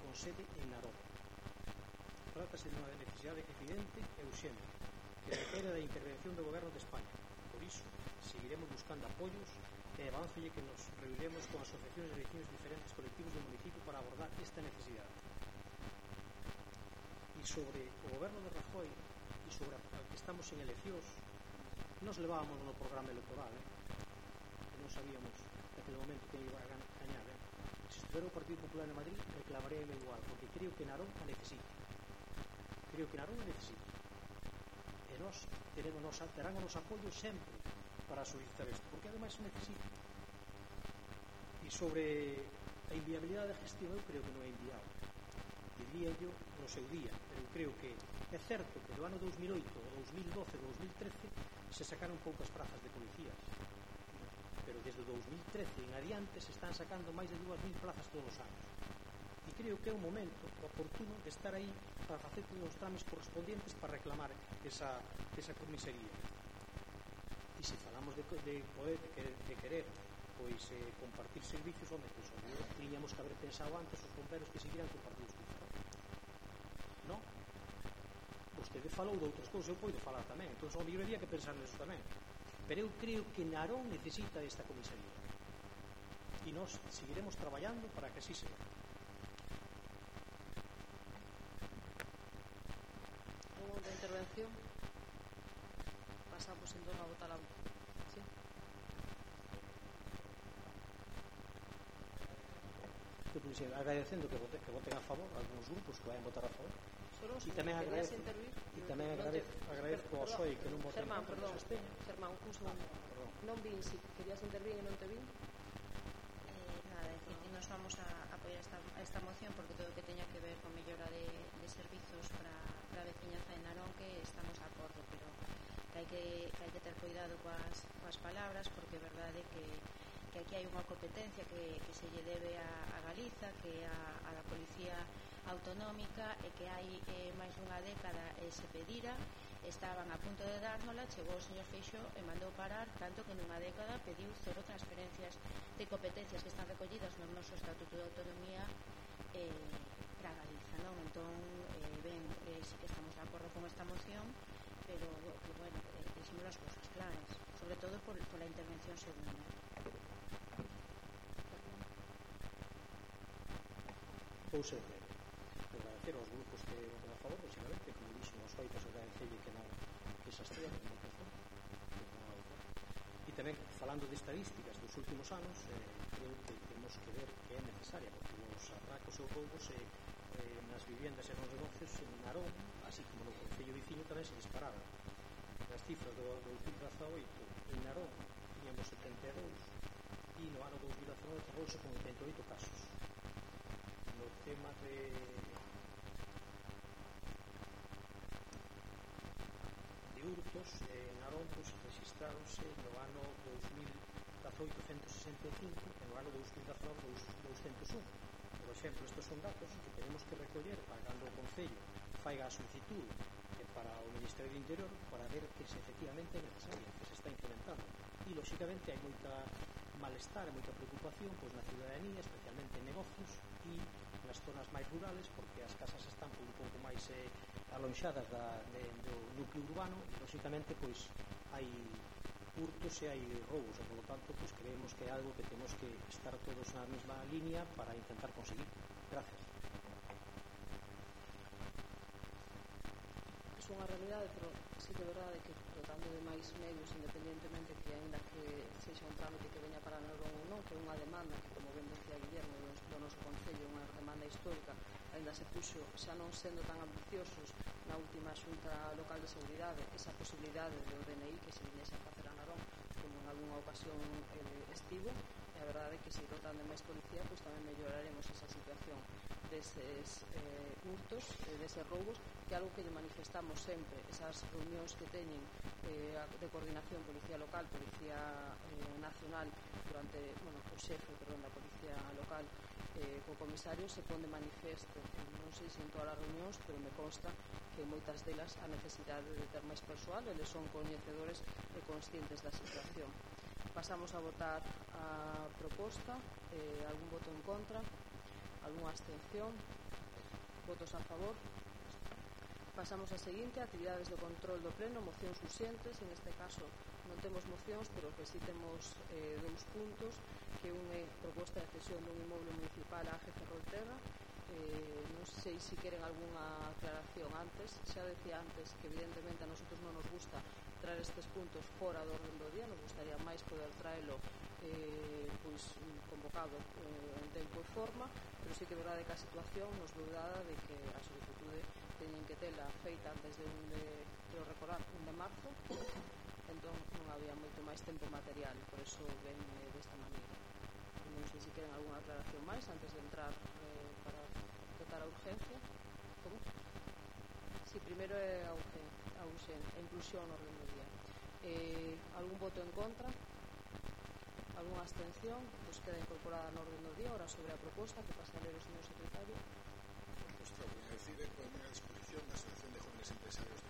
con sede en Narón. Trátase de unha necesidade evidente e urgente que requere da intervención do goberno de España. Por iso, seguiremos buscando apoios e avancelle que nos reuniremos con asociacións de vecinos diferentes colectivos do municipio para abordar esta necesidade. E sobre o goberno de Rajoy e sobre que estamos en eleccións, nos levábamos no programa electoral, eh? que non sabíamos naquele momento que iba a gañar. Eh? Se estuvera o Partido Popular de Madrid, reclamaría igual, porque creo que Narón a necesita. Creo que Narón a necesita nós teremos, nos, terán o nos apoio sempre para solicitar isto, porque ademais necesita. E sobre a inviabilidade de gestión, eu creo que non é inviable. Diría yo no seu día, pero eu creo que é certo que do ano 2008, 2012, 2013 se sacaron poucas prazas de policías pero desde 2013 en adiante se están sacando máis de 2.000 plazas todos os anos e creo que é un momento oportuno de estar aí para facer todos os trames correspondientes para reclamar esa, esa comisaría. E se falamos de, de poder de querer, de querer pois eh, compartir servicios onde pois, onde tiñamos que haber pensado antes os bomberos que seguiran compartir os servicios. Non? vostede falou de outras cousas eu poido falar tamén. Entón o mellor había que pensar nisso tamén. Pero eu creo que Narón necesita esta comisaría. E nós seguiremos traballando para que así sea. agradecendo que, vote, que voten a favor algúns grupos que vayan votar a favor. Solo e tamén agradezco, e tamén agradezco, agradezco ao SOI que non voten Sermán, perdón, Germán, un segundo. Ah, non vin si querías intervir e non te vin. Eh, nada, decir que nos vamos a apoiar esta, a esta moción porque todo o que teña que ver con mellora de, de servizos para, para a veciñaza en Narón que estamos a acordo pero que hai que, que, hai que ter cuidado coas, coas palabras porque é verdade que que aquí hai unha competencia que, que se lle debe a, a Galiza, que é a, a da Policía Autonómica e que hai eh, máis dunha década eh, se pedira estaban a punto de dárnola, chegou o señor Feixó e mandou parar, tanto que nunha década pediu cero transferencias de competencias que están recollidas no noso Estatuto de Autonomía eh, para Galiza, non? Entón, eh, ben, eh, sí que estamos de acordo con esta moción, pero, que, bueno, eh, dixemos as cousas claras, sobre todo por, por la intervención segunda. ou ser eh, breve Agradecer aos grupos que votaron a favor, lógicamente, como dixen os feitos agradecerlle que non que xa estea, que non. E tamén, falando de estadísticas dos últimos anos, eh, creo que temos que ver que é necesaria, porque os atracos ou roubos eh, eh, nas viviendas e nos negocios en Narón, así como no Concello Viciño tamén se dispararon As cifras do 2018 en Narón tiñamos 72 e no ano 2019 cerrouse con 88 casos temas de de hurtos eh, en Aronzos registraronse no ano 2865 e no ano 2019 201 por exemplo, estes son datos que tenemos que recoller para cando o Concello faiga a solicitud e para o Ministerio do Interior para ver que se efectivamente é necesaria, que se está incrementando. E lógicamente hai moita malestar e moita preocupación pois, na ciudadanía, especialmente en negocios e nas zonas máis rurales porque as casas están un pouco máis eh, alonxadas da, de, do núcleo urbano e lógicamente pois hai hurtos e hai roubos e polo tanto pois, creemos que é algo que temos que estar todos na mesma línea para intentar conseguir. Gracias é unha realidade pero sí que é verdade que dotando de máis medios independientemente que ainda que sexa un trámite que veña para non ou non que é unha demanda que como ben decía Guillermo do noso Concello unha demanda histórica ainda se puxo xa non sendo tan ambiciosos na última xunta local de seguridade esa posibilidade do DNI que se viñese a facer a Narón como en algunha ocasión eh, estivo e a verdade é que se dotan de máis policía pois tamén melloraremos esa situación deses eh, hurtos, eh, deses roubos que é algo que manifestamos sempre esas reunións que teñen eh, de coordinación policía local, policía eh, nacional durante, bueno, o xefe, perdón, da policía local eh, co comisario se pon de manifesto non sei se en todas as reunións pero me consta que moitas delas a necesidade de ter máis persoal eles son coñecedores e conscientes da situación. Pasamos a votar a proposta. Eh, algún voto en contra? Algunha abstención? Votos a favor? Pasamos a seguinte actividades de control do pleno mocións urxentes. En este caso non temos mocións pero que si temos eh, dous puntos que unha proposta de cesión dun inmoble municipal a Ángel Ferrolterra. Eh, non sei se si queren algunha aclaración antes, xa decía antes que evidentemente a nosotros non nos gusta traer estes puntos fora do orden do día. Nos gustaría máis poder traelo eh, pois, convocado eh, en tempo e forma. Pero sí que verdade que a situación nos dudada de que a solicitude teñen que tela feita antes de un de, creo recordar, un de marzo. Entón non había moito máis tempo material. Por eso ven eh, desta maneira non sei se queren algunha aclaración máis antes de entrar eh, para votar a urgencia. Como? si primeiro é eh, a urgencia a, urgencia, a inclusión no orden do día. Eh, algún voto en contra? Algunha abstención? Pois pues queda incorporada no orden do día. Ahora sobre a proposta que pasa a ler o señor secretario. Pues que recibe con una disposición la Asociación de Jóvenes Empresarios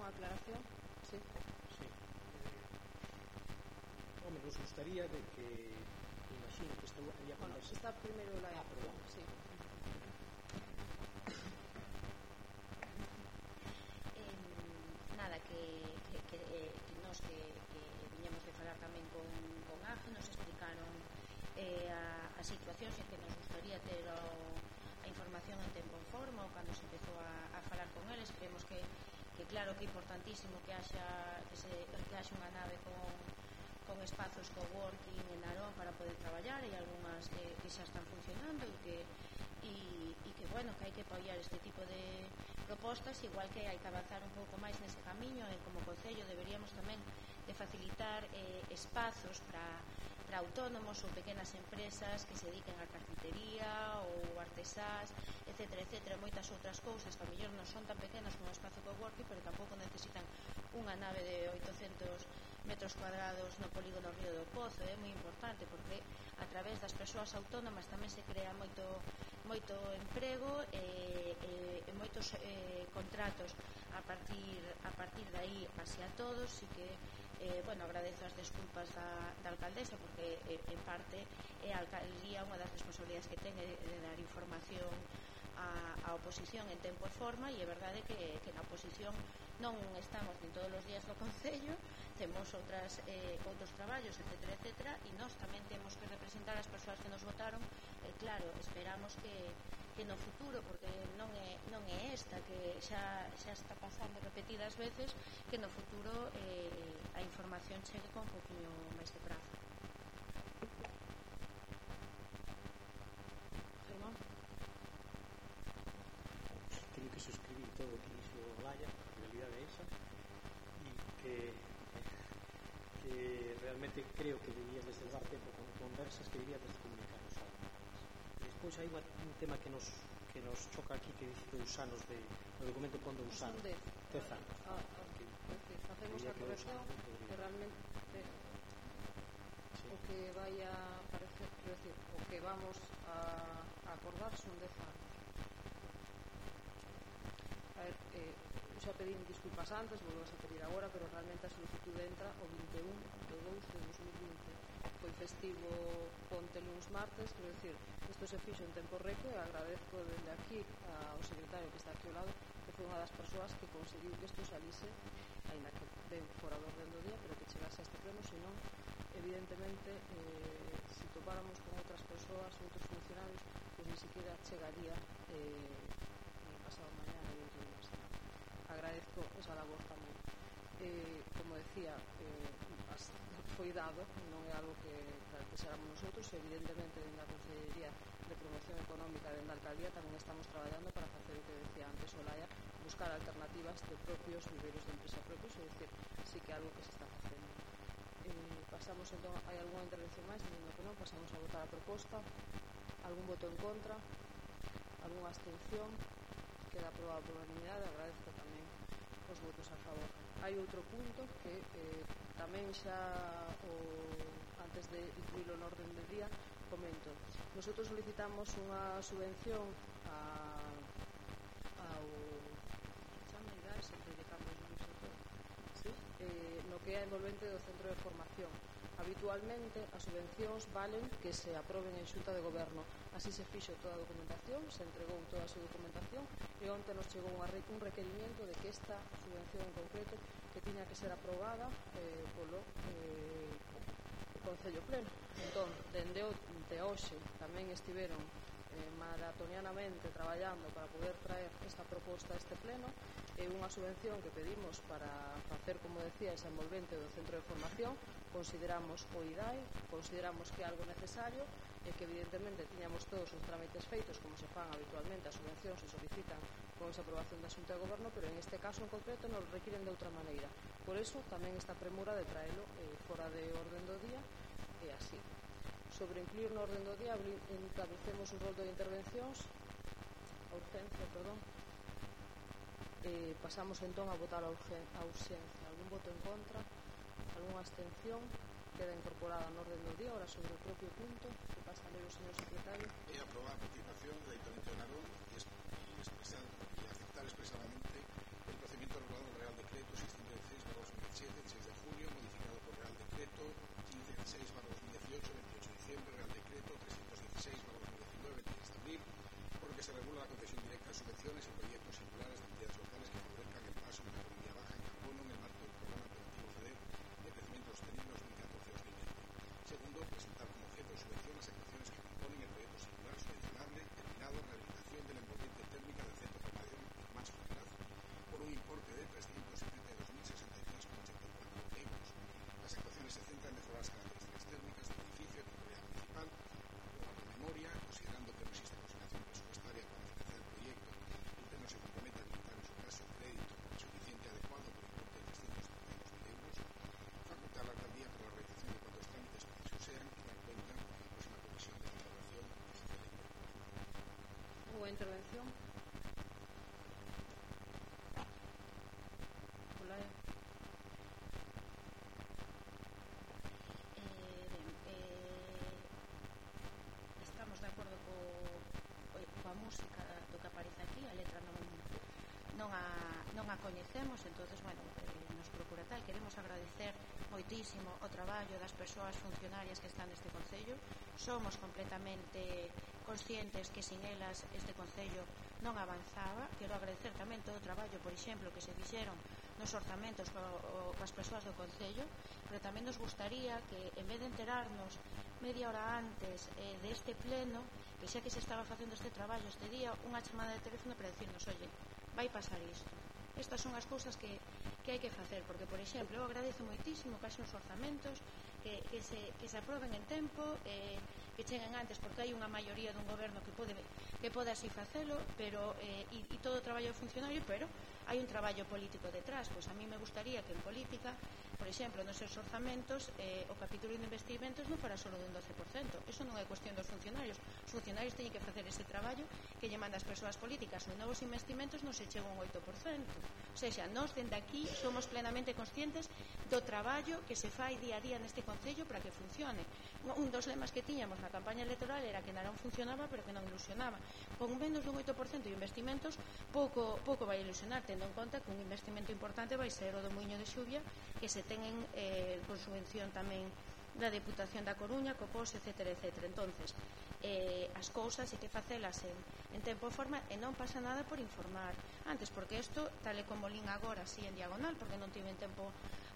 unha aclaración? Sí. sí. Eh, home, nos gustaría de que imagino que esta había bueno, está primeiro la ah, perdón. Sí. eh, nada, que, que, que, eh, que nos que, que viñamos de falar tamén con, con AGE nos explicaron eh, a, a situación en que nos gustaría ter o, a información en tempo en forma ou cando se empezou a, a falar con eles creemos que claro que é importantísimo que haxa que, se, que haxa unha nave con, con espazos co-working en Narón para poder traballar e algunhas que, que xa están funcionando e que, e, e que bueno, que hai que apoiar este tipo de propostas igual que hai que avanzar un pouco máis nese camiño e como Concello deberíamos tamén de facilitar eh, espazos para para autónomos ou pequenas empresas que se dediquen a carpintería ou artesás etcétera, etcétera, moitas outras cousas que a mellor non son tan pequenas como o espazo coworking, pero tampouco necesitan unha nave de 800 metros cuadrados no polígono Río do Pozo, é moi importante porque a través das persoas autónomas tamén se crea moito moito emprego e, e, e moitos eh, contratos a partir a partir de aí hacia todos e que eh, bueno, agradezo as desculpas da, da alcaldesa porque eh, en parte é a alcaldía unha das responsabilidades que ten é de, de dar información a, a oposición en tempo e forma e é verdade que, que na oposición non estamos nin todos os días no Concello temos outras, eh, outros traballos, etc, etc e nós tamén temos que representar as persoas que nos votaron e claro, esperamos que, que no futuro, porque non é, non é esta que xa, xa está pasando repetidas veces, que no futuro eh, a información chegue con un poquinho máis de prazo. Realmente creo que debía desde levar tempo con conversas que debía desde comunicar os algo e despois hai un tema que nos que nos choca aquí que dice dous anos de, no documento pon dous Son anos dez. dez anos Ah, ah, que, facemos a que corrección realmente sí. o que vai a parecer, quero decir, o que vamos a, a acordar son 10 anos. A ver, eh, xa pedín disculpas antes, volvo a pedir agora, pero realmente a solicitude entra o 21 de 2 de 2020. Foi festivo ponte luns martes, quero decir, isto se fixo en tempo récord e agradezco dende aquí ao secretario que está aquí ao lado, que foi unha das persoas que conseguiu que isto salise, ainda que ben fora do orden do día, pero que chegase a este pleno, senón, evidentemente, eh, se topáramos con outras persoas, outros funcionarios, pois pues, ni siquiera chegaría eh, pasado mañana agradezco esa labor tamén eh, como decía eh, as, foi dado non é algo que plantexáramos nosotros evidentemente na Consellería de Promoción Económica dentro da Alcaldía tamén estamos traballando para facer o que decía antes Olaya buscar alternativas de propios viveiros de empresa propios é dicir, sí que algo que se está facendo eh, pasamos entón, hai algunha intervención máis dicindo que non, pasamos a votar a proposta algún voto en contra? Algunha abstención? Queda aprobado por unanimidade agradezco os votos a favor. Hai outro punto que eh, tamén xa o, antes de incluílo no orden del día comento. Nosotros solicitamos unha subvención a, ao chama idade sempre de cambios no sector. Sí? Eh, no que é envolvente do centro habitualmente as subvencións valen que se aproben en xunta de goberno. Así se fixo toda a documentación, se entregou toda a súa documentación e onte nos chegou un requerimiento de que esta subvención en concreto que tiña que ser aprobada eh, polo eh, Concello Pleno. Entón, dende o, de hoxe tamén estiveron eh, maratonianamente traballando para poder traer esta proposta a este Pleno é unha subvención que pedimos para facer, como decía, esa envolvente do centro de formación, consideramos o IDAI, consideramos que é algo necesario e que evidentemente tiñamos todos os trámites feitos como se fan habitualmente as subvencións se solicitan con esa aprobación da Xunta de Goberno pero en este caso en concreto nos requiren de outra maneira. Por eso tamén esta premura de traelo eh, fora de orden do día e así. Sobre incluir no orden do día establecemos un rol de intervencións urgencia, perdón Eh, pasamos entón a votar a a ausencia. Algún voto en contra, algunha abstención, queda incorporada no orden do día, ahora sobre o propio punto, que pasa a ler o señor secretario. E aprobar a continuación da intervención Narón Eh, eh, co- eh, intervención? música do que aparece aquí, a letra non, non, a, non a coñecemos, entonces bueno, eh, nos procura tal. Queremos agradecer moitísimo o traballo das persoas funcionarias que están neste Concello. Somos completamente conscientes que sin elas este Concello non avanzaba. Quero agradecer tamén todo o traballo, por exemplo, que se fixeron nos orzamentos co, o, coas persoas do Concello, pero tamén nos gustaría que, en vez de enterarnos media hora antes eh, deste pleno, que xa que se estaba facendo este traballo este día, unha chamada de teléfono para decirnos, oye, vai pasar isto. Estas son as cousas que, que hai que facer, porque, por exemplo, eu agradezo moitísimo que haxe uns orzamentos, que, que, se, que se aproben en tempo, eh, que cheguen antes porque hai unha maioría dun goberno que pode que pode así facelo, pero eh, e, e todo o traballo funcionario, pero hai un traballo político detrás, pois a mí me gustaría que en política, por exemplo, nos seus orzamentos eh, o capítulo de investimentos non fora só dun 12%. Eso non é cuestión dos funcionarios. Os funcionarios teñen que facer ese traballo que lle manda as persoas políticas. Os novos investimentos non se chega un 8%. O sea, nós dende aquí somos plenamente conscientes do traballo que se fai día a día neste Concello para que funcione un dos lemas que tiñamos na campaña electoral era que Narón funcionaba pero que non ilusionaba con menos dun 8% de investimentos pouco, pouco vai ilusionar tendo en conta que un investimento importante vai ser o do Muiño de Xubia que se tenen eh, con subvención tamén da Deputación da Coruña, Copos, etc. etc. entonces eh, as cousas e que facelas en, en tempo e forma e non pasa nada por informar antes, porque isto, tal e como lín agora así en diagonal, porque non tiven tempo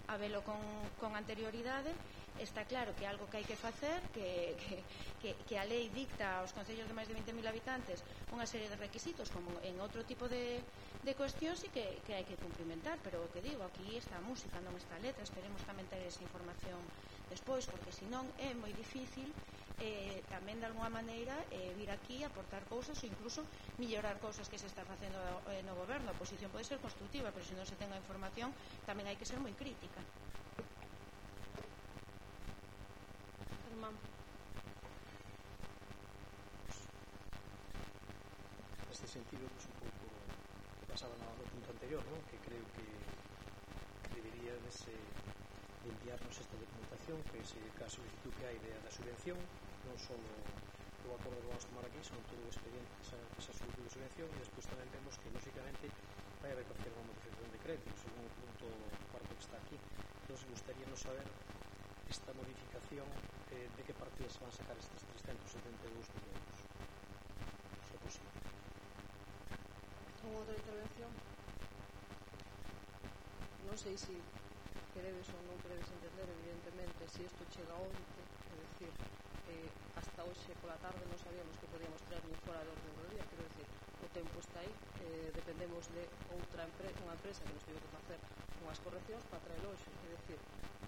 a velo con, con anterioridade está claro que algo que hai que facer que, que, que, que a lei dicta aos concellos de máis de 20.000 habitantes unha serie de requisitos como en outro tipo de, de cuestións e que, que hai que cumplimentar pero o que digo, aquí está a música non está a letra. Esperemos tamén ter esa información despois porque senón é moi difícil eh, tamén de alguma maneira eh, vir aquí a aportar cousas ou incluso mellorar cousas que se está facendo eh, no goberno. A posición pode ser constructiva pero se non se ten a información tamén hai que ser moi crítica. subvención non só o acordo que vamos tomar aquí son todo o expediente esa, esa solicitud de subvención e despois tamén vemos que lógicamente vai haber que hacer unha modificación de crédito según o punto cuarto que está aquí. Entón se gustaría non saber esta modificación eh, de que partidas se van a sacar estes 372 millóns se posible. Unha outra intervención? Non sei se si queredes ou non queredes entender evidentemente se si isto chega onte é dicir, que hasta hoxe pola tarde non sabíamos que podíamos traer ni fora do orden do día, quero dicir, o tempo está aí, eh, dependemos de outra empresa, unha empresa que nos tivo que facer unhas correccións para traer hoxe, é dicir,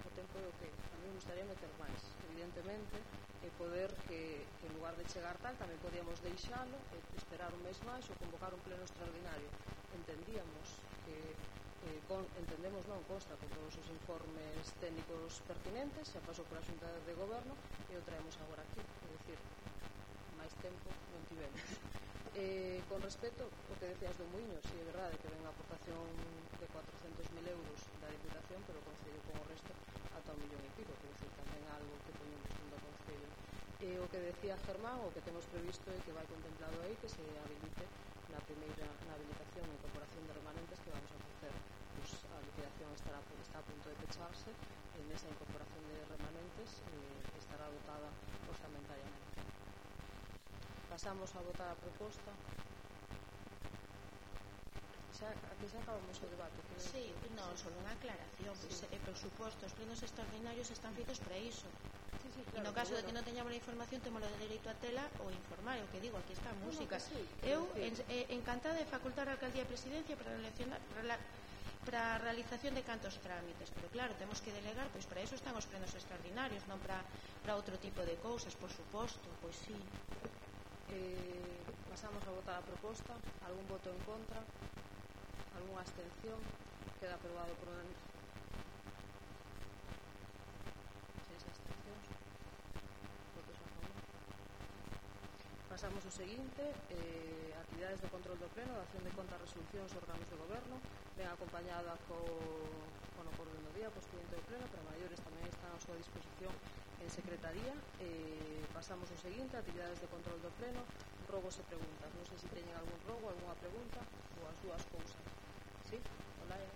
o tempo é o que a mí me gustaría meter máis, evidentemente, e poder que, que en lugar de chegar tal tamén podíamos deixalo, e esperar un mes máis ou convocar un pleno extraordinario. Entendíamos que eh, con, entendemos non consta con todos os informes técnicos pertinentes, xa pasou pola xunta de goberno e o traemos agora aquí, é dicir, máis tempo non tivemos. Eh, con respecto o que decías do Muiño, si é verdade que ven a aportación de 400.000 euros da Diputación, pero o Concello con o resto ata un millón e pico, que decir, tamén algo que poñemos do Concello. Eh, o que decía Germán, o que temos previsto e que vai contemplado aí, que se habilite na primeira na habilitación e incorporación de remanentes que vamos a facer pues, a liquidación estará, está a punto de pecharse e nesa incorporación de remanentes eh, estará votada orzamentariamente. Pasamos a votar a proposta. Xa, aquí xa acabamos o debate. Que sí, non, só unha aclaración. Sí. Pois, eh, presupostos, plenos extraordinarios están feitos para iso. Sí, sí, claro, e no caso bueno. de que non teñamos a información temos o dereito a tela ou informar o que digo, aquí está a música bueno, sí, eu en, eh, encantada de facultar a alcaldía e presidencia para relacionar, relacionar para a realización de cantos trámites, pero claro, temos que delegar, pois para iso están os plenos extraordinarios, non para, para outro tipo de cousas, por suposto, pois sí. Eh, pasamos a votar a proposta, algún voto en contra, algunha abstención, queda aprobado por unanimidade. Seis abstencións, votos a favor. Pasamos ao seguinte, eh, actividades do control do pleno, dación de contas resolucións órganos do goberno, ven acompañada co, bueno, por do día, pois expediente do pleno, para maiores tamén están a súa disposición en secretaría. Eh, pasamos o seguinte, actividades de control do pleno, rogos e preguntas. Non sei se teñen algún rogo, algunha pregunta ou as dúas cousas. Sí? Hola, eh?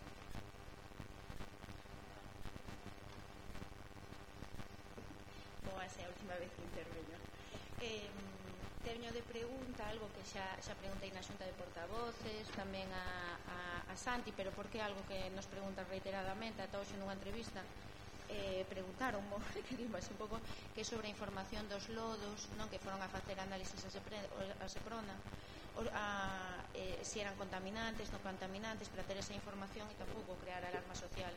Boas, é a última vez que interveño. Eh, teño de pregunta algo que xa, xa preguntei na xunta de portavoces, tamén a, a a Santi, pero porque é algo que nos preguntan reiteradamente, ata hoxe nunha entrevista, eh, preguntaron que dimos un pouco que sobre a información dos lodos non que foron a facer análisis a, sepre, a Seprona o, a, eh, si eran contaminantes non contaminantes para ter esa información e tampouco crear alarma social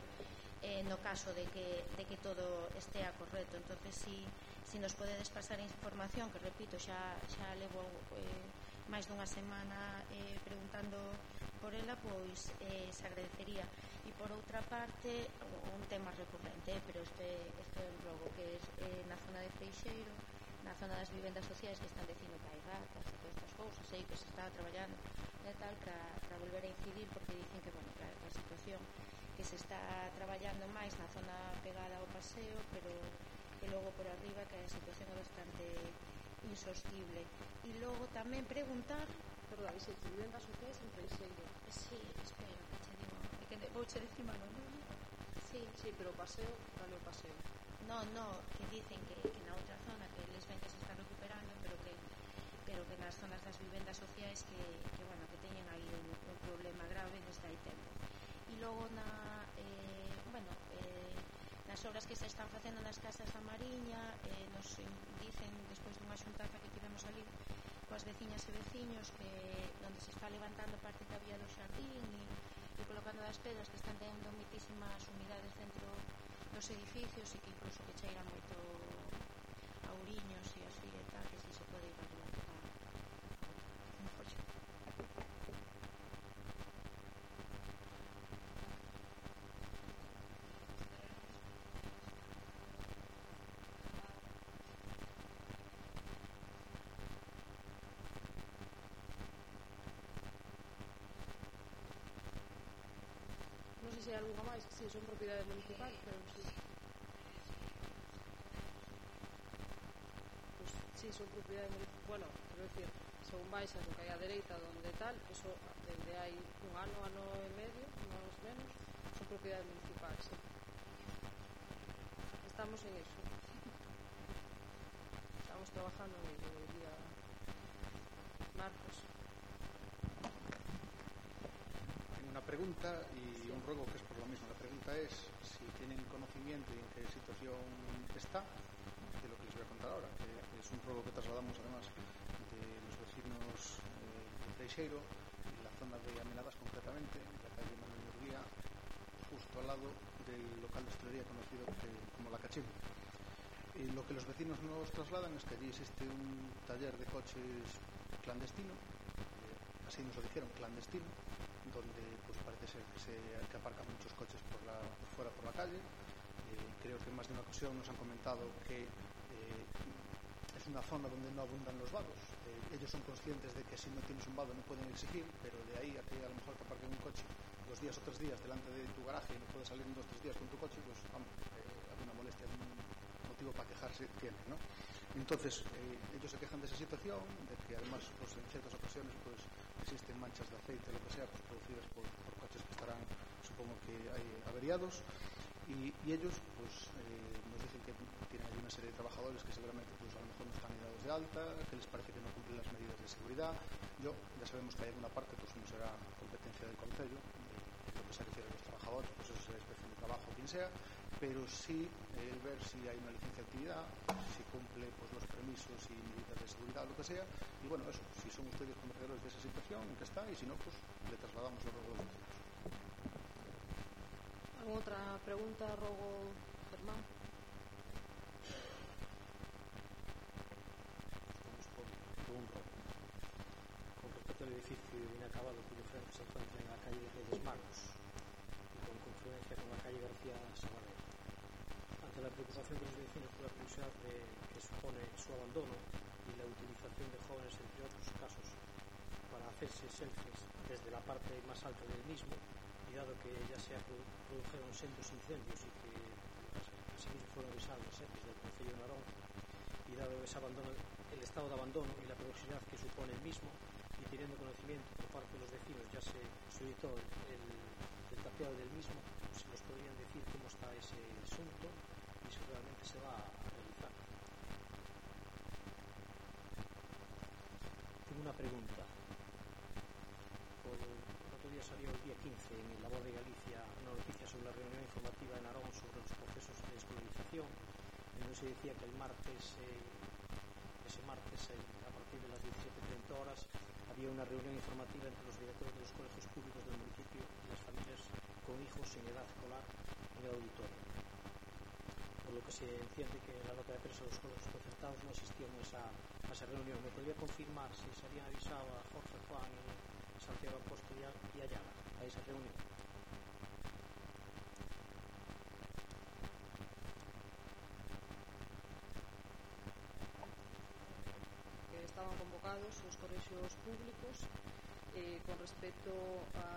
eh, no caso de que, de que todo estea correcto. Entonces si, si nos podedes pasar información que repito xa, xa levo eh, máis dunha semana eh, preguntando por ela pois eh, se agradecería. E por outra parte un tema recurrente eh, pero este, este é un robo que é eh, na zona de Freixeiro na zona das vivendas sociais que están dicindo que hai ratas e todas estas cousas eh, e que se está traballando e tal para volver a incidir porque dicen que bueno, que a situación que se está traballando máis na zona pegada ao paseo pero que logo por arriba que a situación é bastante insostible. E logo tamén preguntar perdón, se vivendas sociais en Freixeiro. Sí, espero, che digo. É que de, vouche decir malo, non? Sí. Sí, pero o paseo, cal o paseo? No, no, que dicen que, que na outra zona que les ven que se está recuperando, pero que pero que nas zonas das vivendas sociais que, que bueno, que teñen aí un, un problema grave desde hai tempo. E logo na eh, bueno, eh, nas obras que se están facendo nas casas da Mariña, eh, nos dicen despois dunha xuntanza que tivemos ali, coas veciñas e veciños que onde se está levantando parte da vía do xardín e, e colocando das pedras que están tendo mitísimas humidades dentro dos edificios e que incluso que cheira moito a uriños e así e sei se hai algunha máis, si sí, son propiedades municipais, pero si. Sí. Pues, si, sí, son propiedades municipal. bueno, quero decir, según baixas o que hai a dereita donde tal, eso desde hai un ano, ano e medio, máis menos, son propiedades municipais, sí. Estamos en eso. Estamos trabajando en ello, diría Marcos. Tengo una pregunta y ruego que es por lo mismo. La pregunta es si tienen conocimiento y en qué situación está de lo que les voy a contar ahora, que es un ruego que trasladamos además de los vecinos eh, de Freixeiro, en la zona de Amenadas concretamente, en la calle Manuel Murguía, justo al lado del local de hostelería conocido como La. Y lo que los vecinos nos trasladan es que allí existe un taller de coches clandestino, eh, así nos lo dijeron, clandestino, donde se que aparcan muchos coches por, la, por fuera por la calle. Eh, creo que en más de una ocasión nos han comentado que eh, es una zona donde no abundan los vados. Eh, ellos son conscientes de que si no tienes un vado no pueden exigir, pero de ahí a que a lo mejor te aparquen un coche dos días o tres días delante de tu garaje y no puedes salir en dos o tres días con tu coche, pues vamos, eh, alguna molestia, algún motivo para quejarse tiene, ¿no? Entonces, eh, ellos se quejan de esa situación, de que además pues, en ciertas ocasiones pues, existen manchas de aceite, lo que sea, pues, producidas por, supongo que hay averiados, y, ellos pues, eh, nos dicen que tienen ahí una serie de trabajadores que seguramente pues, a lo mejor no están dados de alta, que les parece que no cumplen las medidas de seguridad. Yo, ya sabemos que hay alguna parte, pues no será competencia del Concello, de lo que se refiere a los trabajadores, pues eso será inspección de trabajo, quien sea, pero sí el ver si hay una licencia de actividad, si cumple pues, los permisos y medidas de seguridad, lo que sea, y bueno, eso, si son ustedes conocedores de esa situación, que está, y si no, pues le trasladamos los. ¿Alguna otra pregunta, Rogo Germán? Con, respecto al edificio inacabado cuyo frente se encuentra en la calle Reyes Magos y con confluencia con la calle García Sabanero. Ante la preocupación de los vecinos por la curiosidad de, que supone su abandono y la utilización de jóvenes, entre otros casos, para hacerse selfies desde la parte más alta del mismo, y dado que ya se produjeron sendos incendios y que asimismo fueron avisados los jefes del Concello de Narón, y dado ese abandono, el estado de abandono y la proximidad que supone el mismo, y teniendo conocimiento por parte de los vecinos, ya se solicitó el, el del mismo, si nos podrían decir cómo está ese asunto y si realmente se va a realizar. Tengo una pregunta. Día salió el día 15 en La Voz de Galicia una noticia sobre la reunión informativa en Arón sobre los procesos de escolarización, donde se decía que el martes, eh, ese martes, eh, a partir de las 17.30 horas, había una reunión informativa entre los directores de los colegios públicos del municipio y las familias con hijos en edad escolar en el auditorio. Por lo que se entiende que la nota de prensa los colegios concertados no asistían a esa, a esa reunión. ¿Me podría confirmar si se habían avisado a Jorge Juan y Santiago Apóstol y allá, a esas que estaban convocados os colexios públicos eh, con respecto a,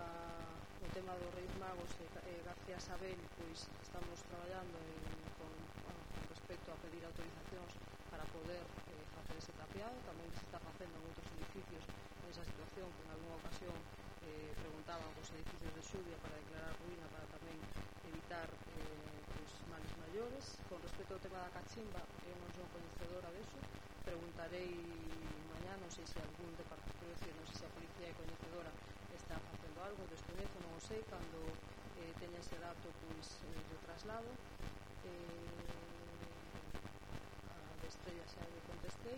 o tema dos Reis Magos eh, e eh, García Sabel pois estamos traballando en, con, bueno, con respecto a pedir autorizacións para poder eh, facer ese tapeado tamén se está facendo en outros edificios nesa situación que en algunha ocasión eh, preguntaban os edificios de Xubia para declarar ruína para tamén evitar eh, pois, males maiores. Con respecto ao tema da cachimba, eu non son coñecedora deso, preguntarei mañá, non sei se algún departamento, decir, non sei se a policía é coñecedora, está facendo algo, descoñezo, non o sei, cando eh, teña ese dato, pois, eh, do traslado. Eh, a estrella xa lle contestei.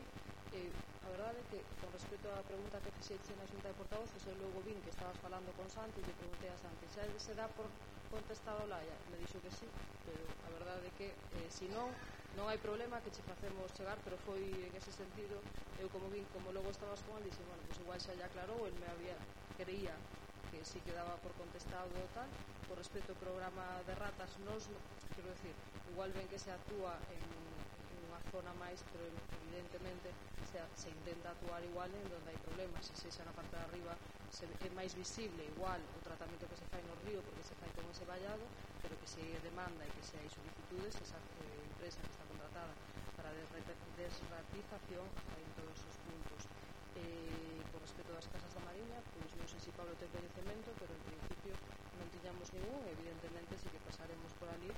Eh, a verdade é que, con respecto á pregunta que fixeche na xunta de portavoces, eu logo vin que estabas falando con Santi e lle preguntei a Santi, xa se dá por contestado Laia? Me dixo que sí, pero a verdade é que, eh, si non, non hai problema que che facemos chegar, pero foi en ese sentido, eu como vin, como logo estabas con el, dixen, bueno, pues igual xa lle aclarou, el me había, creía que si quedaba por contestado tal, por respecto ao programa de ratas, nos, quero decir, igual ven que se actúa en zona máis, pero evidentemente se, se intenta actuar igual en onde hai problemas, se sexa na parte de arriba se, é máis visible igual o tratamento que se fai no río porque se fai con ese vallado, pero que se demanda e que se hai solicitudes, esa eh, empresa que está contratada para desratización en todos os puntos. Eh, con respecto das casas da Mariña, pois non sei se Pablo ten coñecemento, pero en principio non tiñamos ningún, evidentemente si que pasaremos por ali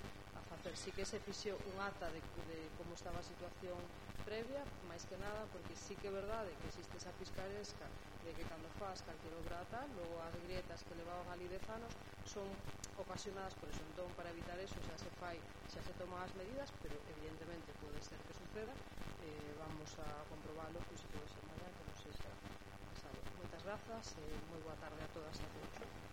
facer. Si que se fixo un ata de, de como estaba a situación previa, máis que nada, porque sí que é verdade que existe esa piscaresca de que cando faz calquero grata, logo as grietas que levaban ali de anos son ocasionadas por eso. Entón, para evitar eso xa se fai, xa se toman as medidas, pero evidentemente pode ser que suceda. Eh, vamos a comprobalo, pois, pues, pode ser semana, que non sexa pasado. Moitas grazas e eh, moi boa tarde a todas e a todos.